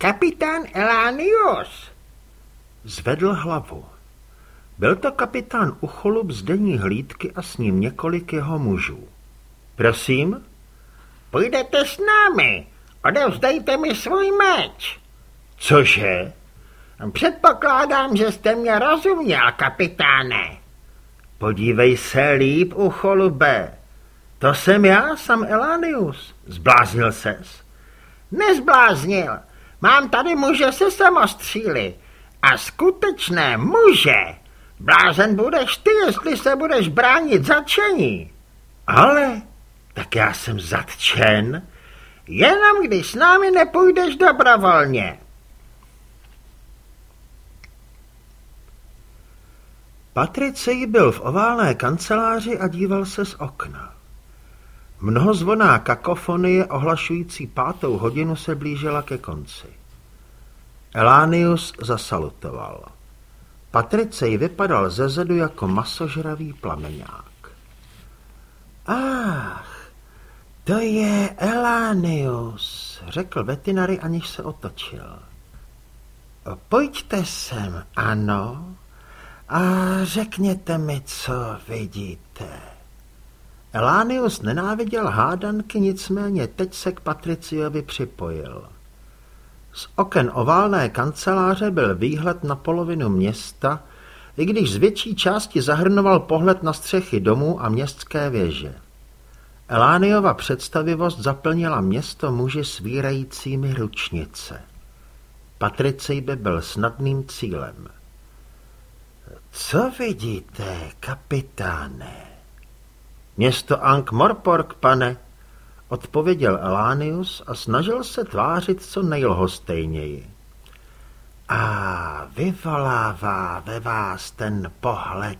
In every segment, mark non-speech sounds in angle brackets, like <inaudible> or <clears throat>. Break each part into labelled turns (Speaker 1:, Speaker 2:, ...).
Speaker 1: kapitán Elánius.
Speaker 2: Zvedl hlavu. Byl to kapitán Ucholup z denní hlídky a s ním několik jeho mužů. Prosím?
Speaker 1: Půjdete s námi. Odevzdejte mi svůj meč.
Speaker 2: Cože?
Speaker 1: Předpokládám, že jste mě rozuměl, kapitáne.
Speaker 2: Podívej se líp, ucholube. To jsem já, sam Elánius. Zbláznil ses?
Speaker 1: Nezbláznil. Mám tady muže se samostříly. A skutečné muže. Blázen budeš ty, jestli se budeš bránit začení.
Speaker 2: Ale, tak já jsem zatčen.
Speaker 1: Jenom když s námi nepůjdeš dobrovolně.
Speaker 2: Patricej byl v oválné kanceláři a díval se z okna. Mnohozvoná kakofonie ohlašující pátou hodinu se blížila ke konci. Elánius zasalutoval. Patricej vypadal zezadu jako masožravý plameňák. Ach, to je Elánius, řekl veterinary, aniž se otočil. Pojďte sem, ano, a řekněte mi, co vidíte. Elánius nenáviděl hádanky, nicméně teď se k Patriciovi připojil. Z oken oválné kanceláře byl výhled na polovinu města, i když z větší části zahrnoval pohled na střechy domů a městské věže. Elániova představivost zaplnila město muži svírajícími ručnice. Patricej by byl snadným cílem. Co vidíte, kapitáne? Město Ankh-Morpork, pane, odpověděl Elánius a snažil se tvářit co nejlhostejněji. A vyvolává ve vás ten pohled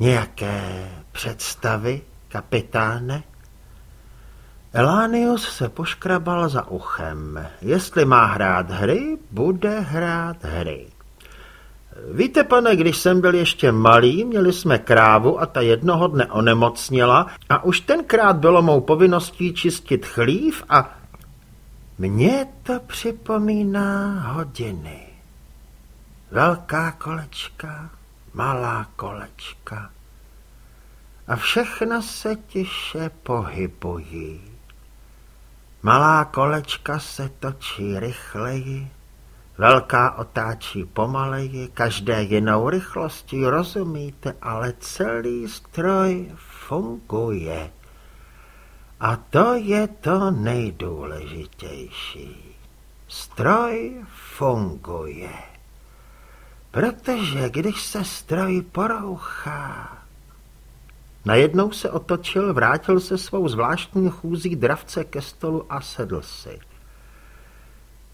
Speaker 2: nějaké představy, kapitáne? Elánius se poškrabal za uchem. Jestli má hrát hry, bude hrát hry. Víte, pane, když jsem byl ještě malý, měli jsme krávu a ta jednoho dne onemocněla a už tenkrát bylo mou povinností čistit chlív a... Mně to připomíná hodiny. Velká kolečka, malá kolečka. A všechno se tiše pohybují. Malá kolečka se točí rychleji, Velká otáčí pomaleji, každé jinou rychlostí, rozumíte, ale celý stroj funguje. A to je to nejdůležitější. Stroj funguje. Protože když se stroj porouchá... Najednou se otočil, vrátil se svou zvláštní chůzí dravce ke stolu a sedl si.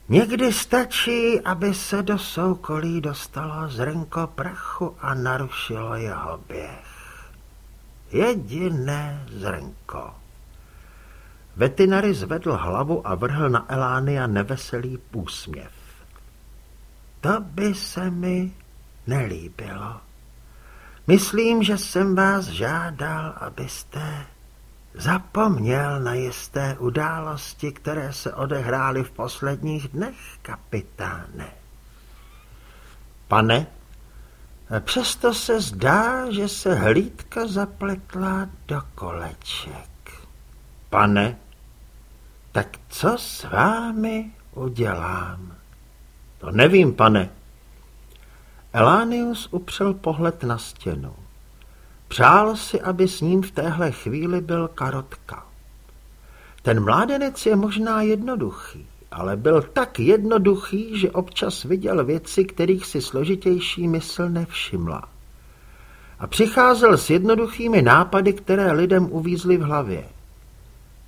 Speaker 2: Někdy stačí, aby se do soukolí dostalo zrnko prachu a narušilo jeho běh. Jediné zrnko. Vetinary zvedl hlavu a vrhl na Elánia neveselý úsměv. To by se mi nelíbilo. Myslím, že jsem vás žádal, abyste Zapomněl na jisté události, které se odehrály v posledních dnech, kapitáne. Pane, přesto se zdá, že se hlídka zapletla do koleček. Pane, tak co s vámi udělám? To nevím, pane. Elánius upřel pohled na stěnu. Přál si, aby s ním v téhle chvíli byl Karotka. Ten mládenec je možná jednoduchý, ale byl tak jednoduchý, že občas viděl věci, kterých si složitější mysl nevšimla. A přicházel s jednoduchými nápady, které lidem uvízly v hlavě.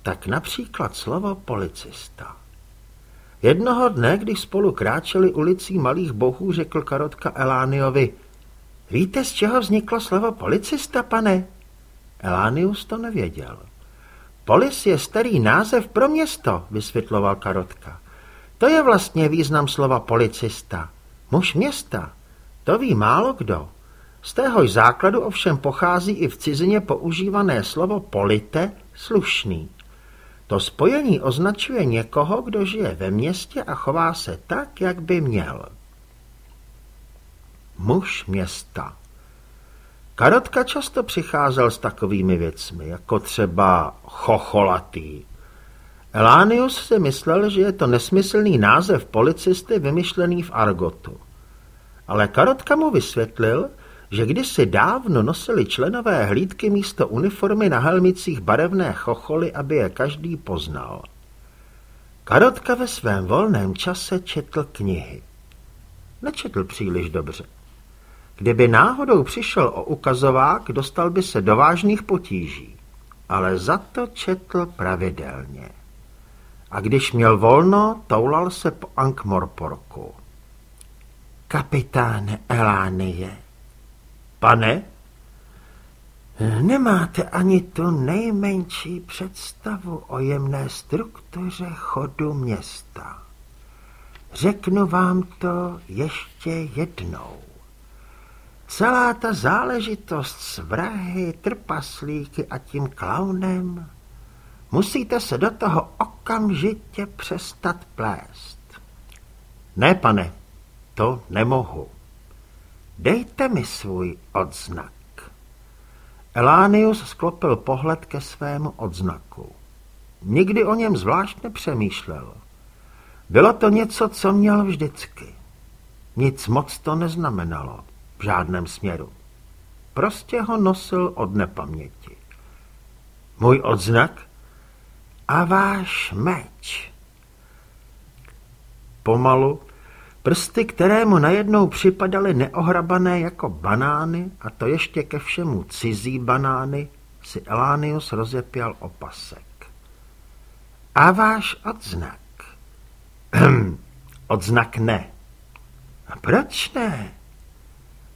Speaker 2: Tak například slovo policista. Jednoho dne, když spolu kráčeli ulicí malých bohů, řekl Karotka Elániovi – Víte, z čeho vzniklo slovo policista, pane? Elánius to nevěděl. Polis je starý název pro město, vysvětloval Karotka. To je vlastně význam slova policista. Muž města. To ví málo kdo. Z téhož základu ovšem pochází i v cizině používané slovo polite, slušný. To spojení označuje někoho, kdo žije ve městě a chová se tak, jak by měl. Muž města. Karotka často přicházel s takovými věcmi, jako třeba chocholatý. Elánius si myslel, že je to nesmyslný název policisty vymyšlený v Argotu. Ale Karotka mu vysvětlil, že kdysi dávno nosili členové hlídky místo uniformy na helmicích barevné chocholy, aby je každý poznal. Karotka ve svém volném čase četl knihy. Nečetl příliš dobře. Kdyby náhodou přišel o ukazovák, dostal by se do vážných potíží, ale za to četl pravidelně. A když měl volno, toulal se po Ankmorporku. Kapitán Elánie. Pane? Nemáte ani tu nejmenší představu o jemné struktuře chodu města. Řeknu vám to ještě jednou. Celá ta záležitost s vrahy, trpaslíky a tím klaunem, musíte se do toho okamžitě přestat plést. Ne, pane, to nemohu. Dejte mi svůj odznak. Elánius sklopil pohled ke svému odznaku. Nikdy o něm zvlášť nepřemýšlel. Bylo to něco, co měl vždycky. Nic moc to neznamenalo v žádném směru. Prostě ho nosil od nepaměti. Můj odznak a váš meč. Pomalu Prsty, kterému najednou připadaly neohrabané jako banány, a to ještě ke všemu cizí banány, si Elánius rozepěl opasek. A váš odznak? <clears throat> odznak ne. A proč ne?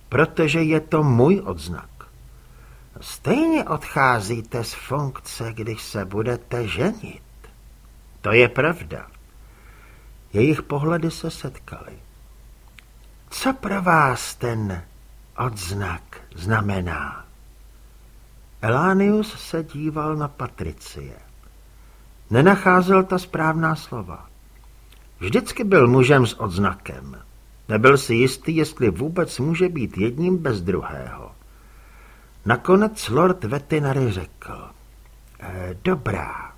Speaker 2: Protože je to můj odznak. Stejně odcházíte z funkce, když se budete ženit. To je pravda. Jejich pohledy se setkaly. Co pro vás ten odznak znamená? Elánius se díval na Patricie. Nenacházel ta správná slova. Vždycky byl mužem s odznakem. Nebyl si jistý, jestli vůbec může být jedním bez druhého. Nakonec lord Vetinary řekl. E, dobrá,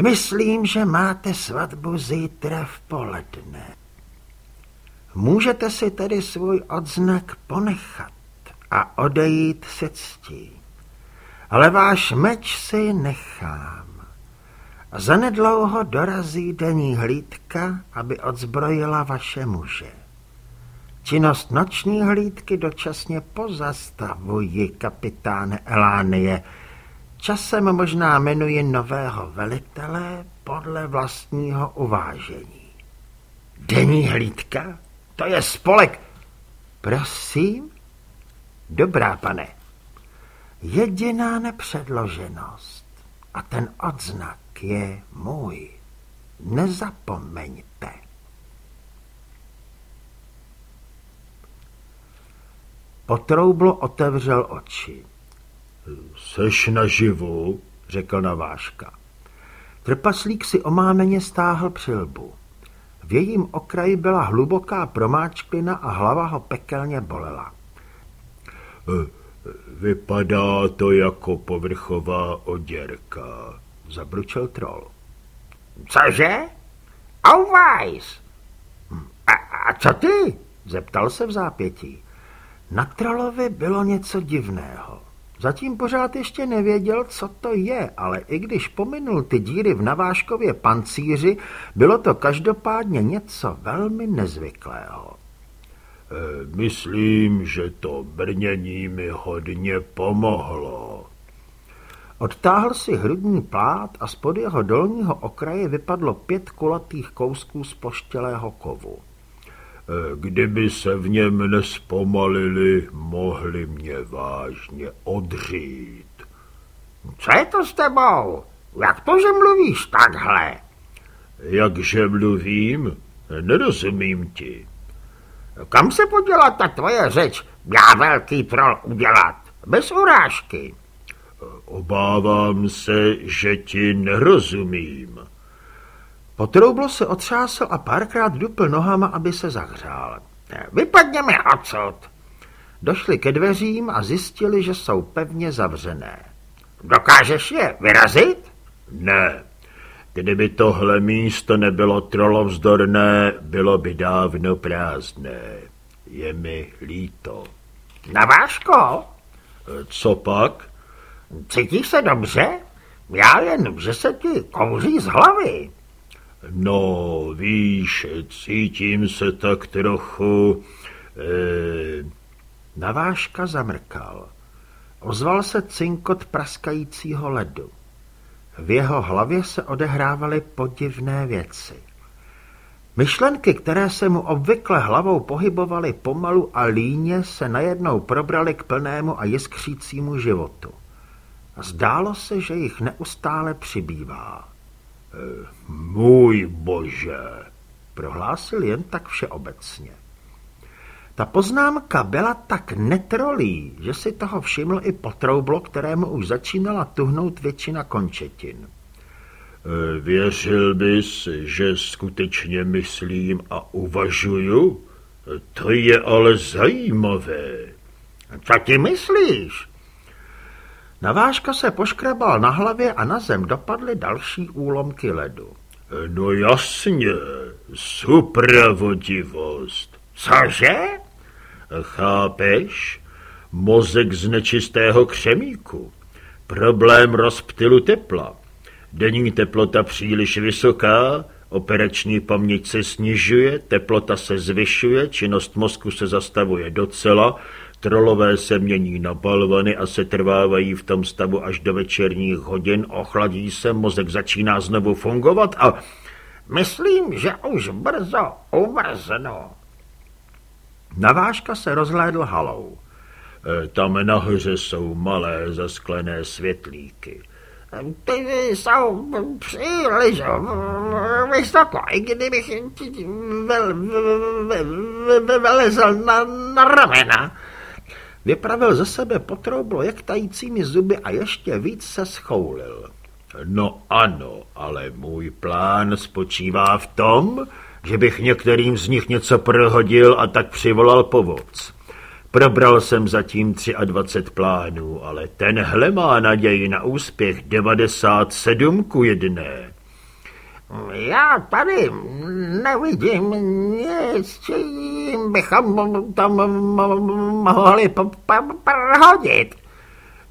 Speaker 2: Myslím, že máte svatbu zítra v poledne. Můžete si tedy svůj odznak ponechat a odejít se ctí. Ale váš meč si nechám. Zanedlouho dorazí denní hlídka, aby odzbrojila vaše muže. Činnost noční hlídky dočasně pozastavuji, kapitáne Elánie, Časem možná jmenuji nového velitele podle vlastního uvážení. Denní hlídka? To je spolek. Prosím? Dobrá, pane. Jediná nepředloženost a ten odznak je můj. Nezapomeňte. Potroublo otevřel oči. Seš naživu, řekl Naváška. Trpaslík si omámeně stáhl přilbu. V jejím okraji byla hluboká promáčklina a hlava ho pekelně bolela. E, vypadá to jako povrchová oděrka, zabručel troll.
Speaker 1: Cože? Auweis! A, a co ty?
Speaker 2: Zeptal se v zápětí. Na trolovi bylo něco divného. Zatím pořád ještě nevěděl, co to je, ale i když pominul ty díry v navážkově pancíři, bylo to každopádně něco velmi nezvyklého.
Speaker 3: E, myslím, že to brnění mi hodně pomohlo.
Speaker 2: Odtáhl si hrudní plát a spod jeho dolního okraje vypadlo pět kulatých kousků z poštělého kovu.
Speaker 3: Kdyby se v něm nespomalili, mohli mě vážně odřít.
Speaker 1: Co je to s tebou? Jak to, že mluvíš takhle?
Speaker 3: Jakže mluvím? Nerozumím ti.
Speaker 1: Kam se poděla ta tvoje řeč, já velký troll udělat? Bez urážky.
Speaker 3: Obávám se, že ti nerozumím.
Speaker 2: Potroublo se otřásl a párkrát dupl nohama, aby se zahřál.
Speaker 1: Vypadněme odsud.
Speaker 2: Došli ke dveřím a zjistili, že jsou pevně zavřené.
Speaker 1: Dokážeš je vyrazit?
Speaker 3: Ne. Kdyby tohle místo nebylo trolovzdorné, bylo by dávno prázdné. Je mi líto.
Speaker 1: Navážko?
Speaker 3: Co pak?
Speaker 1: Cítíš se dobře? Já jen, že se ti kouří z hlavy.
Speaker 3: No, víš, cítím se tak trochu...
Speaker 2: E... Navážka zamrkal. Ozval se cinkot praskajícího ledu. V jeho hlavě se odehrávaly podivné věci. Myšlenky, které se mu obvykle hlavou pohybovaly pomalu a líně, se najednou probraly k plnému a jiskřícímu životu. Zdálo se, že jich neustále přibývá.
Speaker 3: Můj bože,
Speaker 2: prohlásil jen tak všeobecně. Ta poznámka byla tak netrolí, že si toho všiml i potroublo, kterému už začínala tuhnout většina končetin.
Speaker 3: E, věřil bys, že skutečně myslím a uvažuju? To je ale zajímavé.
Speaker 1: Co ti myslíš?
Speaker 2: Navážka se poškrabal na hlavě a na zem dopadly další úlomky ledu.
Speaker 3: No jasně, supravodivost.
Speaker 1: Cože?
Speaker 3: Chápeš? Mozek z nečistého křemíku. Problém rozptylu tepla. Denní teplota příliš vysoká, operační paměť se snižuje, teplota se zvyšuje, činnost mozku se zastavuje docela, trolové se mění na balvany a se trvávají v tom stavu až do večerních hodin, ochladí se, mozek začíná znovu fungovat a...
Speaker 1: Myslím, že už brzo umrznu.
Speaker 2: Navážka se rozhlédl halou.
Speaker 3: E, tam nahoře jsou malé zasklené světlíky.
Speaker 1: Ty jsou příliš vysoko, i kdybych vylezl na, na ramena.
Speaker 2: Vypravil ze sebe potroublo jektajícími zuby a ještě víc se schoulil.
Speaker 3: No ano, ale můj plán spočívá v tom, že bych některým z nich něco prohodil a tak přivolal povoc. Probral jsem zatím 23 plánů, ale tenhle má naději na úspěch 97 ku jedné.
Speaker 1: Já tady nevidím nic, čím bychom tam mohli prohodit.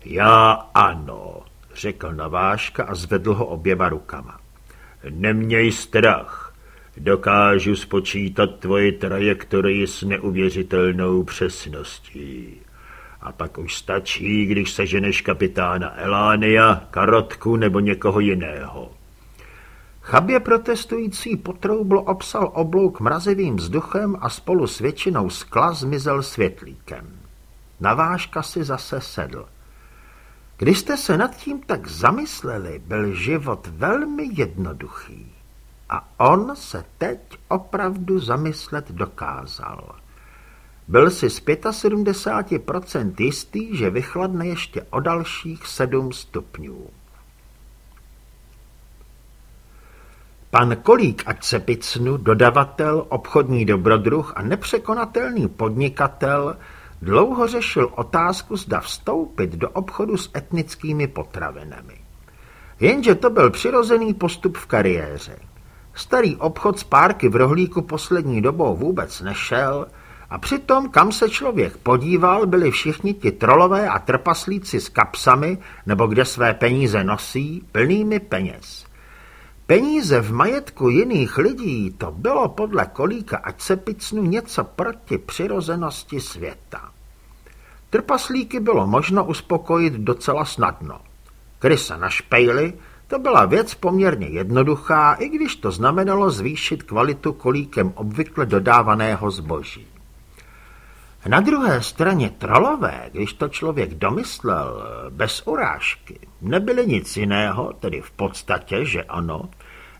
Speaker 3: Já ano, řekl Naváška a zvedl ho oběma rukama. Neměj strach. Dokážu spočítat tvoji trajektorii s neuvěřitelnou přesností. A pak už stačí, když seženeš kapitána Elánia, Karotku nebo někoho jiného.
Speaker 2: Chabě protestující potroublo obsal oblouk mrazivým vzduchem a spolu s většinou skla zmizel světlíkem. Navážka si zase sedl. Když jste se nad tím tak zamysleli, byl život velmi jednoduchý. A on se teď opravdu zamyslet dokázal. Byl si z 75% jistý, že vychladne ještě o dalších sedm stupňů. Pan Kolík ať se picnu, dodavatel, obchodní dobrodruh a nepřekonatelný podnikatel dlouho řešil otázku, zda vstoupit do obchodu s etnickými potravinami. Jenže to byl přirozený postup v kariéře. Starý obchod s párky v rohlíku poslední dobou vůbec nešel a přitom, kam se člověk podíval, byli všichni ti trolové a trpaslíci s kapsami, nebo kde své peníze nosí, plnými peněz. Peníze v majetku jiných lidí, to bylo podle kolíka, ať se picnu něco proti přirozenosti světa. Trpaslíky bylo možno uspokojit docela snadno. Krysa na špejli, to byla věc poměrně jednoduchá, i když to znamenalo zvýšit kvalitu kolíkem obvykle dodávaného zboží. Na druhé straně trolové, když to člověk domyslel bez urážky, nebyly nic jiného, tedy v podstatě, že ano,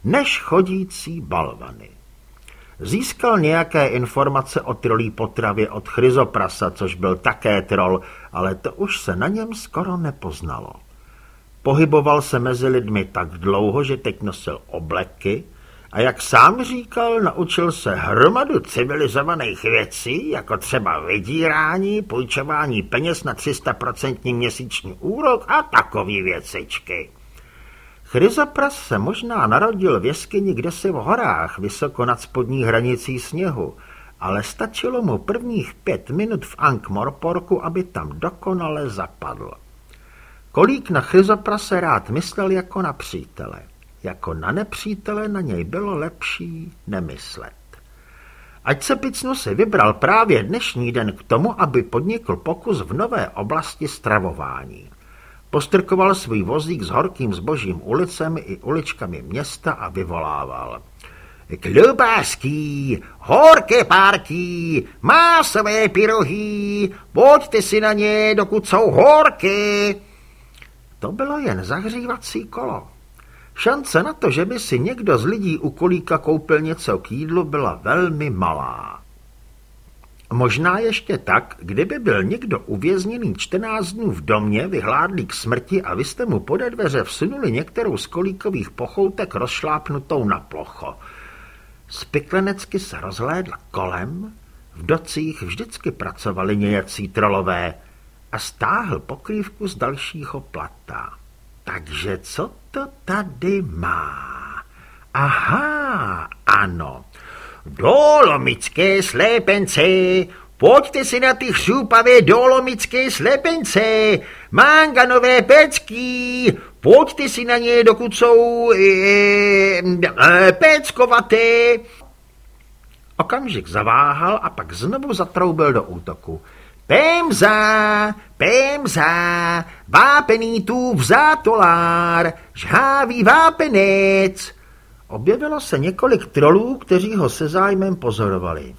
Speaker 2: než chodící balvany. Získal nějaké informace o trolí potravě od Chryzoprasa, což byl také trol, ale to už se na něm skoro nepoznalo. Pohyboval se mezi lidmi tak dlouho, že teď nosil obleky a jak sám říkal, naučil se hromadu civilizovaných věcí, jako třeba vydírání, půjčování peněz na 300% měsíční úrok a takový věcičky. Chryzopras se možná narodil v jeskyni kdesi v horách, vysoko nad spodní hranicí sněhu, ale stačilo mu prvních pět minut v Ankh-Morporku, aby tam dokonale zapadl. Kolík na Chryzoprase rád myslel jako na přítele. Jako na nepřítele na něj bylo lepší nemyslet. Ať se Picnu si vybral právě dnešní den k tomu, aby podnikl pokus v nové oblasti stravování. Postrkoval svůj vozík s horkým zbožím ulicemi i uličkami města a vyvolával. Klubásky, horké párky, másové pyrohy, pojďte si na ně, dokud jsou horké. To bylo jen zahřívací kolo. Šance na to, že by si někdo z lidí u kolíka koupil něco k jídlu, byla velmi malá. Možná ještě tak, kdyby byl někdo uvězněný 14 dnů v domě, vyhládlý k smrti a vy jste mu pode dveře vsunuli některou z kolíkových pochoutek rozšlápnutou na plocho. Spiklenecky se rozhlédl kolem, v docích vždycky pracovali nějací trolové a stáhl pokrývku z dalšího plata. Takže co to tady má? Aha, ano. Dolomické slepence, pojďte si na ty chřupavé dolomické slepence, manganové pecky, pojďte si na ně, dokud jsou e, e, peckovaté. Okamžik zaváhal a pak znovu zatroubil do útoku. Pemza, pemza, vápený tu vzátolár, žhávý vápenec. Objevilo se několik trolů, kteří ho se zájmem pozorovali.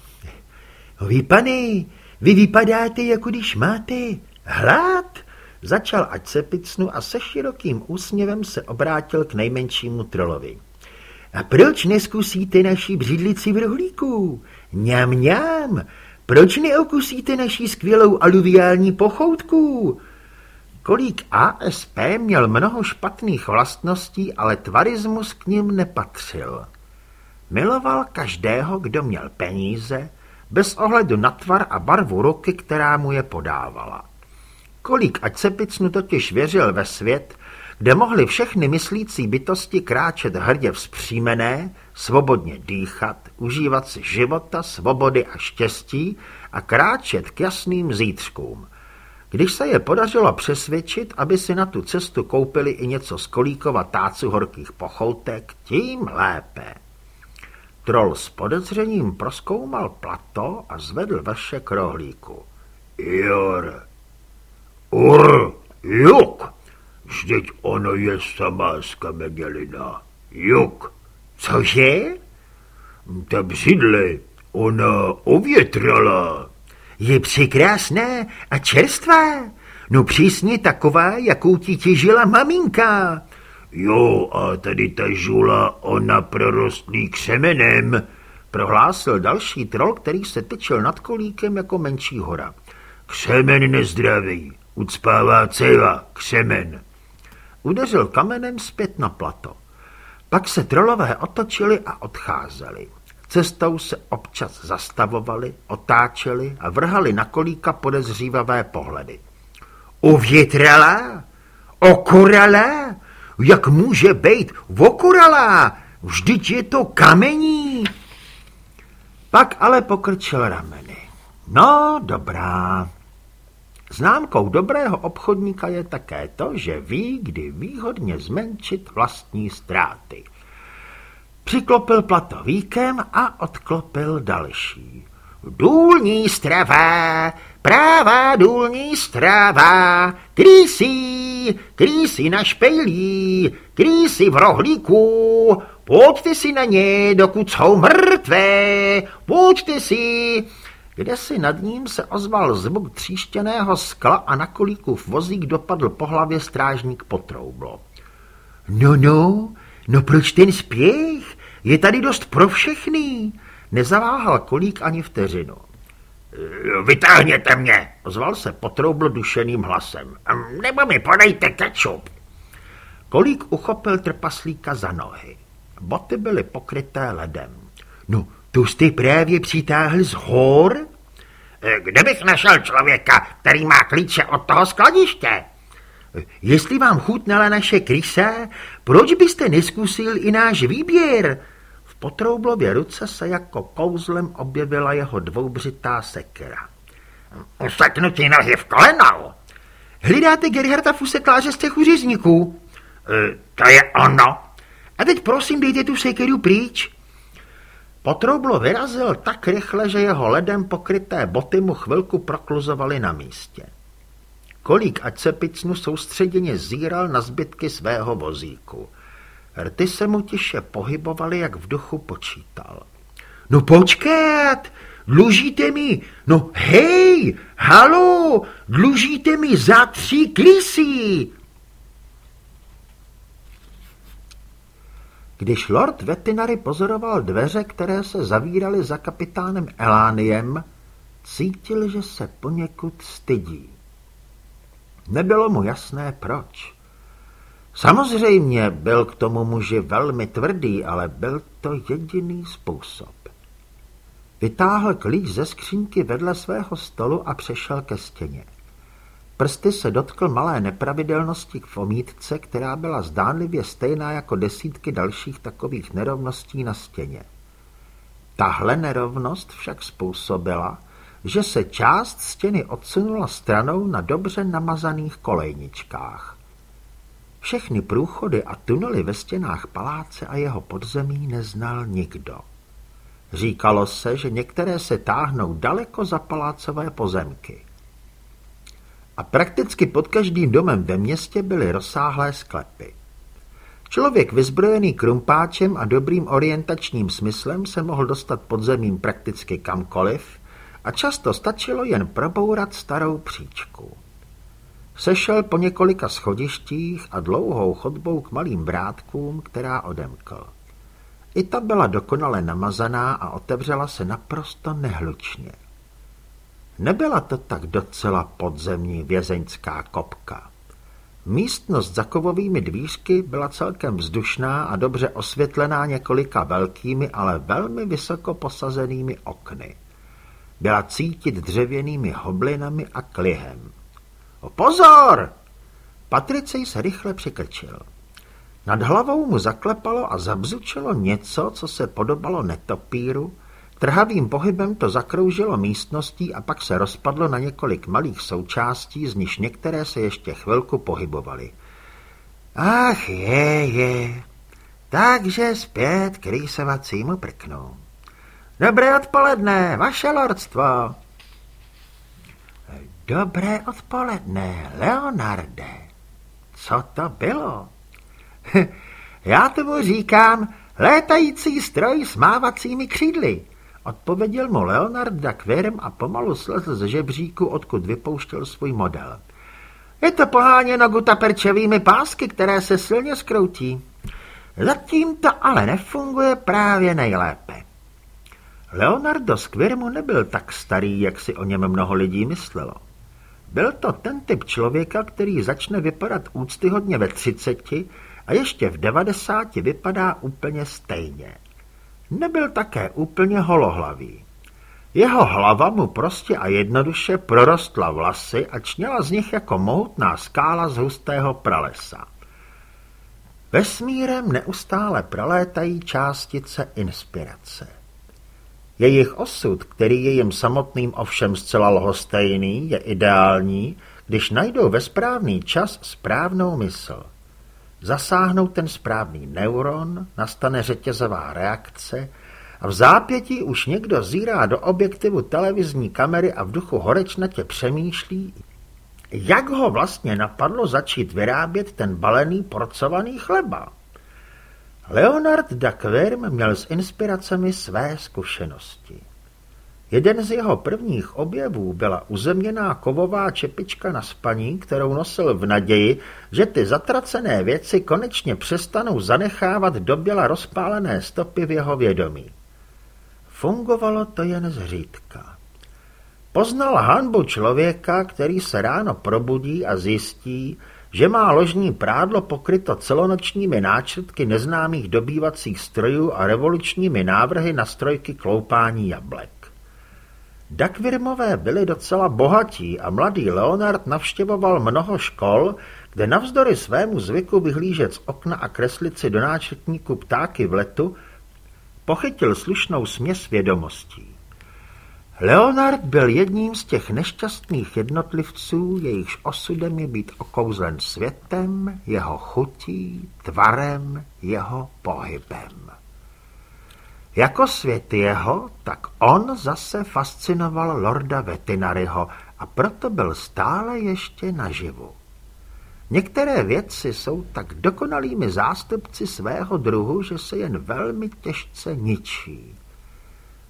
Speaker 2: Vy, pane, vy vypadáte, jako když máte hlad. Začal ať se picnu a se širokým úsměvem se obrátil k nejmenšímu trolovi. A proč neskusíte naši břidlici v rohlíku? Mňam, mňam, proč neokusíte naší skvělou aluviální pochoutku? Kolík ASP měl mnoho špatných vlastností, ale tvarismus k nim nepatřil. Miloval každého, kdo měl peníze, bez ohledu na tvar a barvu ruky, která mu je podávala. Kolík ať se picnu totiž věřil ve svět, kde mohly všechny myslící bytosti kráčet hrdě vzpřímené, svobodně dýchat, užívat si života, svobody a štěstí a kráčet k jasným zítřkům. Když se je podařilo přesvědčit, aby si na tu cestu koupili i něco z kolíkova tácu horkých pochoutek, tím lépe. Troll s podezřením proskoumal plato a zvedl vrše k rohlíku. Jor, ur, juk, vždyť ono je sama skamenělina. Juk. Cože? Ta břidle, ona ovětrala. Je překrásná a čerstvá. No přísně taková, jakou ti těžila maminka. Jo, a tady ta žula, ona prorostlý křemenem, prohlásil další trol, který se tyčil nad kolíkem jako menší hora. Křemen nezdravý, ucpává ceva, křemen. Udeřil kamenem zpět na plato. Pak se trolové otočili a odcházeli. Cestou se občas zastavovali, otáčeli a vrhali na kolíka podezřívavé pohledy. Uvětrala? Okurala? Jak může být okurala? Vždyť je to kamení. Pak ale pokrčil rameny. No, dobrá. Známkou dobrého obchodníka je také to, že ví, kdy výhodně zmenšit vlastní ztráty. Přiklopil platovíkem a odklopil další. Důlní strava, prává důlní strava, krýsí, krýsí na špejlí, krýsí v rohlíku, pojďte si na ně, dokud jsou mrtvé, pojďte si... Kde si nad ním se ozval zvuk tříštěného skla a na kolíkův vozík dopadl po hlavě strážník potroublo. No, no, no proč ten spěch? Je tady dost pro všechny. Nezaváhal kolík ani vteřinu. Vytáhněte mě, ozval se potroubl dušeným hlasem. Nebo mi podejte kečup. Kolík uchopil trpaslíka za nohy. Boty byly pokryté ledem. No, tu jsi právě přitáhl z hor?
Speaker 1: E, kde bych našel člověka, který má klíče od toho skladiště?
Speaker 2: Jestli vám chutnala naše krysa, proč byste neskusil i náš výběr? V potroublově ruce se jako kouzlem objevila jeho dvoubřitá sekera.
Speaker 1: Useknutí nohy v kolenou.
Speaker 2: Hledáte Gerharda Fusekláře z těch uřizníků?
Speaker 1: E, to je ono.
Speaker 2: A teď prosím dejte tu sekeru pryč. Potroublo vyrazil tak rychle, že jeho ledem pokryté boty mu chvilku prokluzovaly na místě. Kolík ať se picnu soustředěně zíral na zbytky svého vozíku. Rty se mu tiše pohybovaly, jak v duchu počítal. No počkat, dlužíte mi, no hej, halo, dlužíte mi za tři klisy. Když lord Vetinary pozoroval dveře, které se zavíraly za kapitánem Elániem, cítil, že se poněkud stydí. Nebylo mu jasné proč. Samozřejmě byl k tomu muži velmi tvrdý, ale byl to jediný způsob. Vytáhl klíč ze skřínky vedle svého stolu a přešel ke stěně. Prsty se dotkl malé nepravidelnosti k omítce, která byla zdánlivě stejná jako desítky dalších takových nerovností na stěně. Tahle nerovnost však způsobila, že se část stěny odsunula stranou na dobře namazaných kolejničkách. Všechny průchody a tunely ve stěnách paláce a jeho podzemí neznal nikdo. Říkalo se, že některé se táhnou daleko za palácové pozemky. A prakticky pod každým domem ve městě byly rozsáhlé sklepy. Člověk vyzbrojený krumpáčem a dobrým orientačním smyslem se mohl dostat podzemím prakticky kamkoliv a často stačilo jen probourat starou příčku. Sešel po několika schodištích a dlouhou chodbou k malým brátkům, která odemkl. I ta byla dokonale namazaná a otevřela se naprosto nehlučně. Nebyla to tak docela podzemní vězeňská kopka. Místnost za kovovými dvířky byla celkem vzdušná a dobře osvětlená několika velkými, ale velmi vysoko posazenými okny. Byla cítit dřevěnými hoblinami a klihem. O pozor! Patricej se rychle přikrčil. Nad hlavou mu zaklepalo a zabzučilo něco, co se podobalo netopíru, Trhavým pohybem to zakroužilo místností a pak se rozpadlo na několik malých součástí, z nichž některé se ještě chvilku pohybovaly. Ach je, je. Takže zpět k rýsovacímu prknu. Dobré odpoledne, vaše lordstvo. Dobré odpoledne, Leonarde. Co to bylo? <laughs> Já tomu říkám létající stroj s mávacími křídly. Odpověděl mu Leonard Duckworm a pomalu slezl ze žebříku, odkud vypouštěl svůj model. Je to poháněno gutaperčevými pásky, které se silně skroutí. Zatím to ale nefunguje právě nejlépe. Leonardo Squirmu nebyl tak starý, jak si o něm mnoho lidí myslelo. Byl to ten typ člověka, který začne vypadat úctyhodně ve třiceti a ještě v devadesáti vypadá úplně stejně. Nebyl také úplně holohlavý. Jeho hlava mu prostě a jednoduše prorostla vlasy a čněla z nich jako mohutná skála z hustého pralesa. Vesmírem neustále prolétají částice inspirace. Jejich osud, který je jim samotným ovšem zcela lhostejný, je ideální, když najdou ve správný čas správnou mysl. Zasáhnou ten správný neuron, nastane řetězová reakce a v zápětí už někdo zírá do objektivu televizní kamery a v duchu horečnatě přemýšlí, jak ho vlastně napadlo začít vyrábět ten balený porcovaný chleba. Leonard Duckworm měl s inspiracemi své zkušenosti. Jeden z jeho prvních objevů byla uzemněná kovová čepička na spaní, kterou nosil v naději, že ty zatracené věci konečně přestanou zanechávat doběla rozpálené stopy v jeho vědomí. Fungovalo to jen zřídka. Poznal hanbu člověka, který se ráno probudí a zjistí, že má ložní prádlo pokryto celonočními náčrtky neznámých dobývacích strojů a revolučními návrhy na strojky kloupání jablek. Dakvirmové byli docela bohatí a mladý Leonard navštěvoval mnoho škol, kde navzdory svému zvyku vyhlížet z okna a kreslit si do náčetníku ptáky v letu, pochytil slušnou směs vědomostí. Leonard byl jedním z těch nešťastných jednotlivců, jejichž osudem je být okouzlen světem, jeho chutí, tvarem, jeho pohybem. Jako svět jeho, tak on zase fascinoval lorda Vetinaryho a proto byl stále ještě naživu. Některé věci jsou tak dokonalými zástupci svého druhu, že se jen velmi těžce ničí.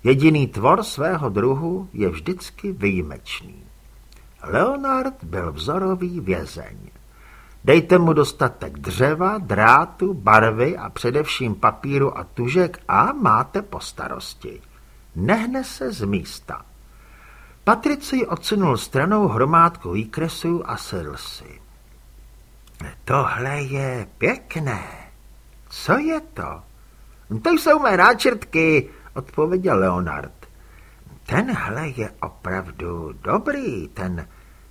Speaker 2: Jediný tvor svého druhu je vždycky výjimečný. Leonard byl vzorový vězeň. Dejte mu dostatek dřeva, drátu, barvy a především papíru a tužek a máte po starosti. Nehne se z místa. Patrici odsunul stranou hromádku výkresů a sedl si. Tohle je pěkné. Co je to? To jsou mé náčrtky, odpověděl Leonard. Tenhle je opravdu dobrý, ten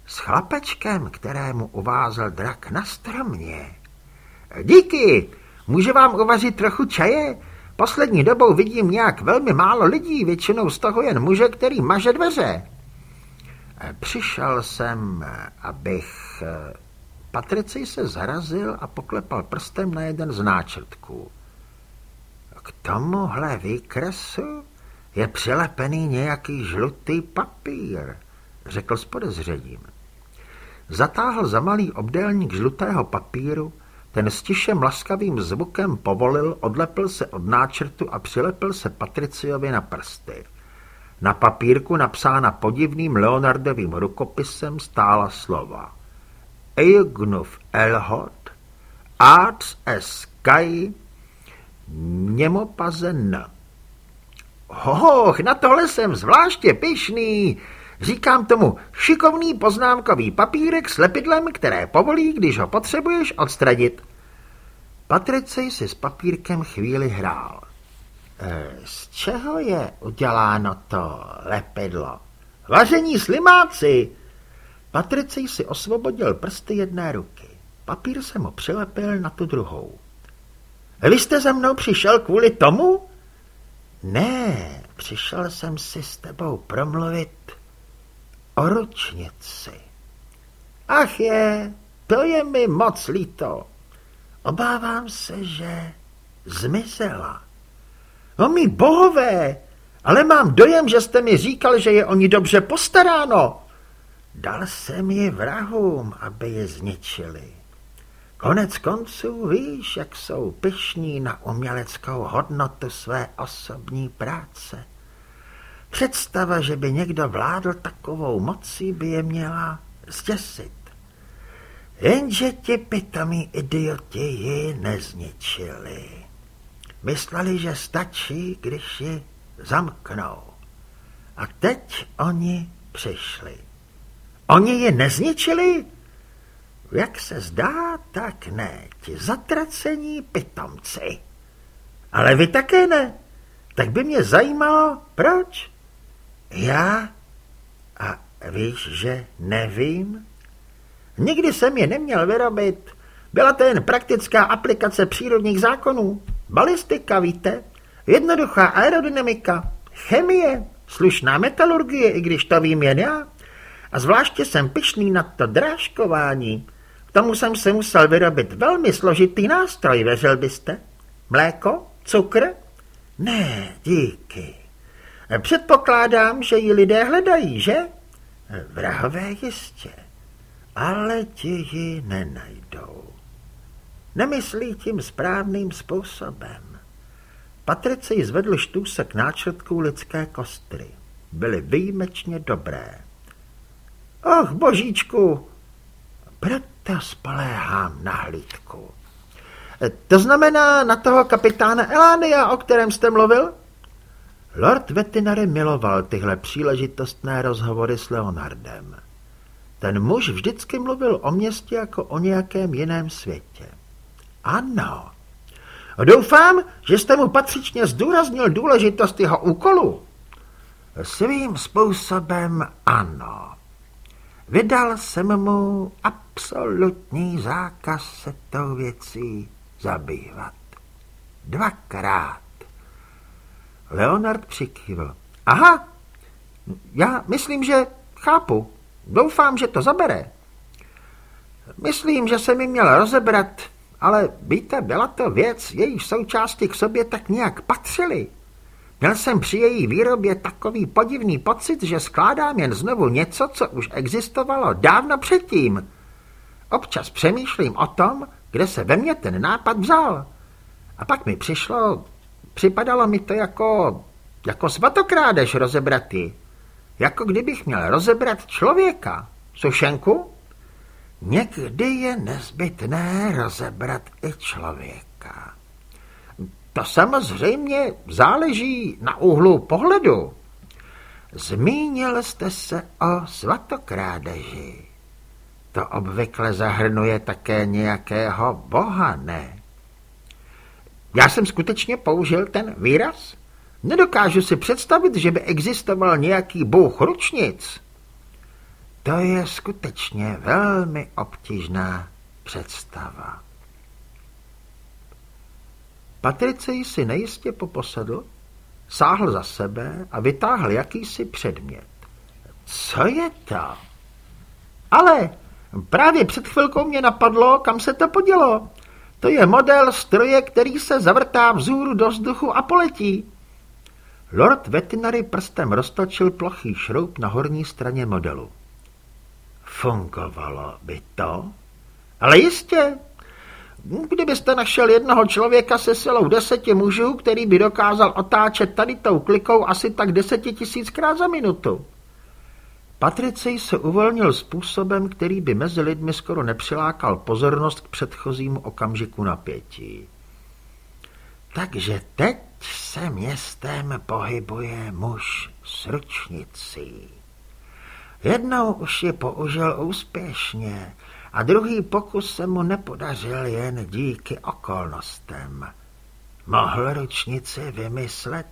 Speaker 2: s chlapečkem, kterému uvázel drak na stromě. Díky, může vám uvařit trochu čaje? Poslední dobou vidím nějak velmi málo lidí, většinou z toho jen muže, který maže dveře. Přišel jsem, abych... Patricej se zarazil a poklepal prstem na jeden z náčrtků. K tomuhle výkresu je přilepený nějaký žlutý papír, řekl s podezřením. Zatáhl za malý obdélník žlutého papíru, ten s tišem laskavým zvukem povolil, odlepil se od náčrtu a přilepil se Patriciovi na prsty. Na papírku napsána podivným Leonardovým rukopisem stála slova. Eignuf Elhot, Arts Sky, Němopazen. Hoch, na tohle jsem zvláště pyšný. Říkám tomu šikovný poznámkový papírek s lepidlem, které povolí, když ho potřebuješ odstradit. Patricej si s papírkem chvíli hrál. E, z čeho je uděláno to lepidlo? Vaření slimáci. Patricej si osvobodil prsty jedné ruky. Papír se mu přilepil na tu druhou. Vy jste za mnou přišel kvůli tomu? Ne, přišel jsem si s tebou promluvit o ručnici. Ach je, to je mi moc líto. Obávám se, že zmizela. No mý bohové, ale mám dojem, že jste mi říkal, že je o ní dobře postaráno. Dal jsem ji vrahům, aby je zničili. Konec konců víš, jak jsou pyšní na uměleckou hodnotu své osobní práce. Představa, že by někdo vládl takovou mocí, by je měla zděsit. Jenže ti pitomí idioti ji nezničili. Mysleli, že stačí, když ji zamknou. A teď oni přišli. Oni ji nezničili? Jak se zdá, tak ne, ti zatracení pitomci. Ale vy také ne. Tak by mě zajímalo, proč? Já? A víš, že nevím? Nikdy jsem je neměl vyrobit. Byla to jen praktická aplikace přírodních zákonů. Balistika, víte? Jednoduchá aerodynamika, chemie, slušná metalurgie, i když to vím jen já. A zvláště jsem pišný na to drážkování. Tomu jsem se musel vyrobit velmi složitý nástroj, věřil byste? Mléko? Cukr? Ne, díky. Předpokládám, že ji lidé hledají, že? Vrahové jistě, ale ti ji nenajdou. Nemyslí tím správným způsobem. Patricej zvedl štůsek náčrtků lidské kostry. Byly výjimečně dobré. Och, božíčku, proto spoléhám na hlídku. To znamená na toho kapitána Elánia, o kterém jste mluvil? Lord Vetinary miloval tyhle příležitostné rozhovory s Leonardem. Ten muž vždycky mluvil o městě jako o nějakém jiném světě. Ano. Doufám, že jste mu patřičně zdůraznil důležitost jeho úkolu. Svým způsobem ano. Vydal jsem mu absolutní zákaz se tou věcí zabývat. Dvakrát. Leonard přikývl. Aha, já myslím, že chápu. Doufám, že to zabere. Myslím, že se mi měl rozebrat, ale víte, byla to věc, jejíž součásti k sobě tak nějak patřily. Měl jsem při její výrobě takový podivný pocit, že skládám jen znovu něco, co už existovalo dávno předtím. Občas přemýšlím o tom, kde se ve mně ten nápad vzal. A pak mi přišlo, připadalo mi to jako, jako svatokrádež rozebratý. Jako kdybych měl rozebrat člověka. Sušenku? Někdy je nezbytné rozebrat i člověka. To samozřejmě záleží na úhlu pohledu. Zmínil jste se o svatokrádeži. To obvykle zahrnuje také nějakého boha, ne? Já jsem skutečně použil ten výraz? Nedokážu si představit, že by existoval nějaký bůh ručnic. To je skutečně velmi obtížná představa. Patricej si nejistě poposedl, sáhl za sebe a vytáhl jakýsi předmět. Co je to? Ale právě před chvilkou mě napadlo, kam se to podělo. To je model stroje, který se zavrtá vzhůru do vzduchu a poletí. Lord Vetinary prstem roztočil plochý šroub na horní straně modelu. Fungovalo by to? Ale jistě. Kdybyste našel jednoho člověka se silou deseti mužů, který by dokázal otáčet tady tou klikou asi tak deseti tisíckrát za minutu. Patricej se uvolnil způsobem, který by mezi lidmi skoro nepřilákal pozornost k předchozímu okamžiku napětí. Takže teď se městem pohybuje muž s ručnicí. Jednou už ji použil úspěšně a druhý pokus se mu nepodařil jen díky okolnostem. Mohl ručnici vymyslet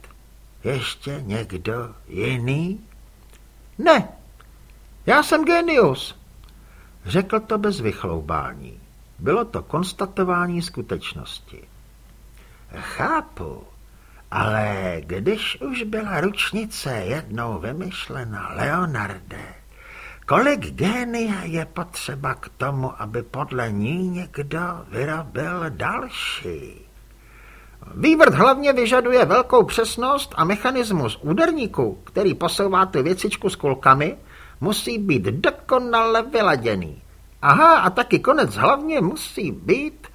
Speaker 2: ještě někdo jiný? Ne, já jsem genius, řekl to bez vychloubání. Bylo to konstatování skutečnosti. Chápu, ale když už byla ručnice jednou vymyšlena, Leonarde, kolik génia je potřeba k tomu, aby podle ní někdo vyrobil další? Vývrt hlavně vyžaduje velkou přesnost a mechanismus úderníku, který posouvá tu věcičku s kulkami, musí být dokonale vyladěný. Aha, a taky konec hlavně musí být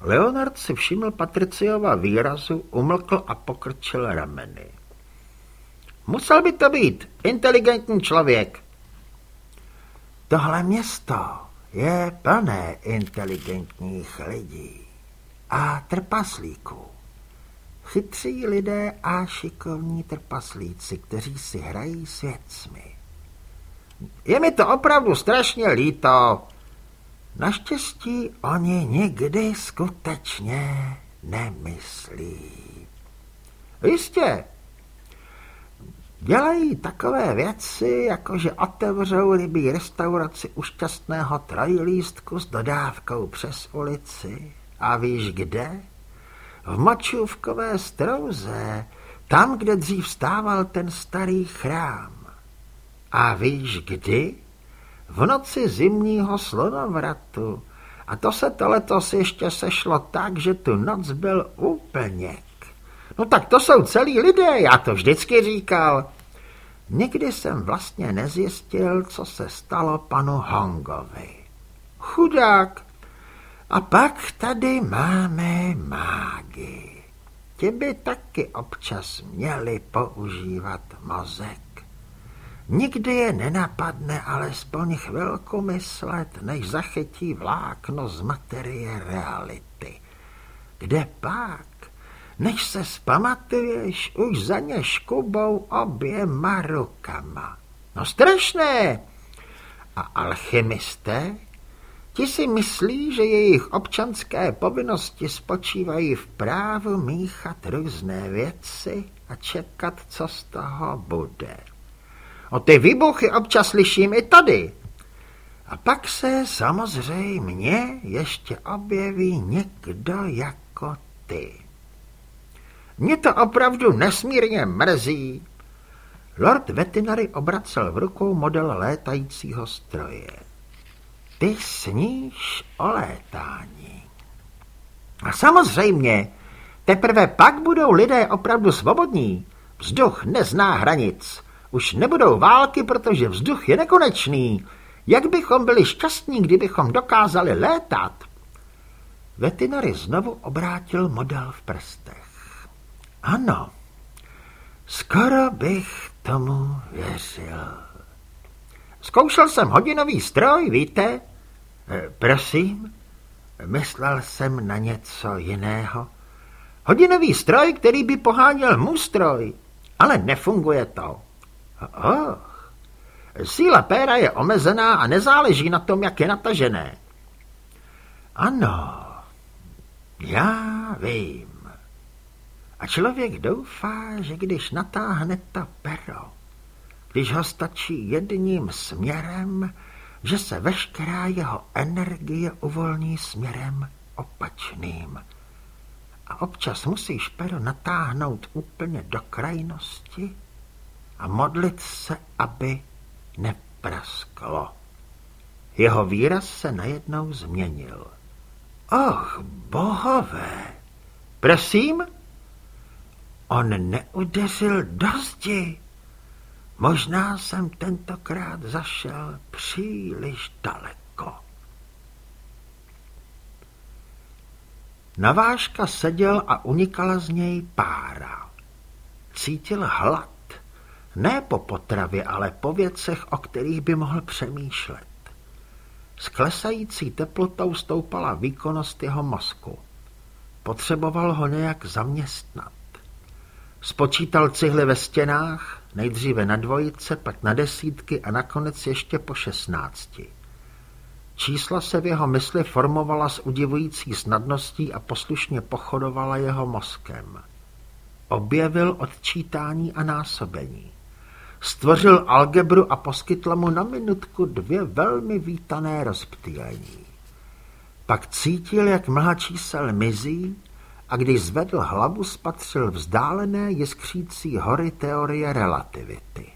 Speaker 2: Leonard si všiml Patriciova výrazu, umlkl a pokrčil rameny. Musel by to být inteligentní člověk. Tohle město je plné inteligentních lidí a trpaslíků. Chytří lidé a šikovní trpaslíci, kteří si hrají s věcmi. Je mi to opravdu strašně líto, Naštěstí oni nikdy skutečně nemyslí. Jistě, dělají takové věci, jako že otevřou rybí restauraci u šťastného trojlístku s dodávkou přes ulici. A víš kde? V Mačůvkové strouze, tam, kde dřív stával ten starý chrám. A víš kdy? v noci zimního slonovratu. A to se to letos ještě sešlo tak, že tu noc byl úplněk. No tak to jsou celí lidé, já to vždycky říkal. Nikdy jsem vlastně nezjistil, co se stalo panu Hongovi. Chudák. A pak tady máme mágy. Ti by taky občas měli používat mozek. Nikdy je nenapadne alespoň chvilku myslet, než zachytí vlákno z materie reality. Kde pak, než se spamatuješ, už za ně škubou oběma rukama. No strašné!
Speaker 1: A alchymisté? Ti si myslí, že jejich občanské povinnosti spočívají v právu míchat různé věci a čekat, co z toho bude. O ty výbuchy občas slyším i tady. A pak se samozřejmě ještě objeví někdo jako ty. Mě to opravdu nesmírně mrzí. Lord Vetinary obracel v rukou model létajícího stroje. Ty sníš o létání. A samozřejmě, teprve pak budou lidé opravdu svobodní. Vzduch nezná hranic. Už nebudou války, protože vzduch je nekonečný. Jak bychom byli šťastní, kdybychom dokázali létat? Vetinary znovu obrátil model v prstech. Ano, skoro bych tomu věřil. Zkoušel jsem hodinový stroj, víte? E, prosím, myslel jsem na něco jiného. Hodinový stroj, který by poháněl můj stroj, ale nefunguje to. Oh, síla péra je omezená a nezáleží na tom, jak je natažené. Ano, já vím. A člověk doufá, že když natáhne to pero, když ho stačí jedním směrem, že se veškerá jeho energie uvolní směrem opačným. A občas musíš pero natáhnout úplně do krajnosti a modlit se, aby neprasklo. Jeho výraz se najednou změnil. Och, bohové! Prosím? On neudeřil do zdi. Možná jsem tentokrát zašel příliš daleko. Navážka seděl a unikala z něj pára. Cítil hlad. Ne po potravě, ale po věcech, o kterých by mohl přemýšlet. S klesající teplotou stoupala výkonnost jeho mozku. Potřeboval ho nějak zaměstnat. Spočítal cihly ve stěnách, nejdříve na dvojice, pak na desítky a nakonec ještě po šestnácti. Čísla se v jeho mysli formovala s udivující snadností a poslušně pochodovala jeho mozkem. Objevil odčítání a násobení. Stvořil algebru a poskytla mu na minutku dvě velmi vítané rozptýlení. Pak cítil, jak mlha čísel mizí a když zvedl hlavu, spatřil vzdálené jiskřící hory teorie relativity.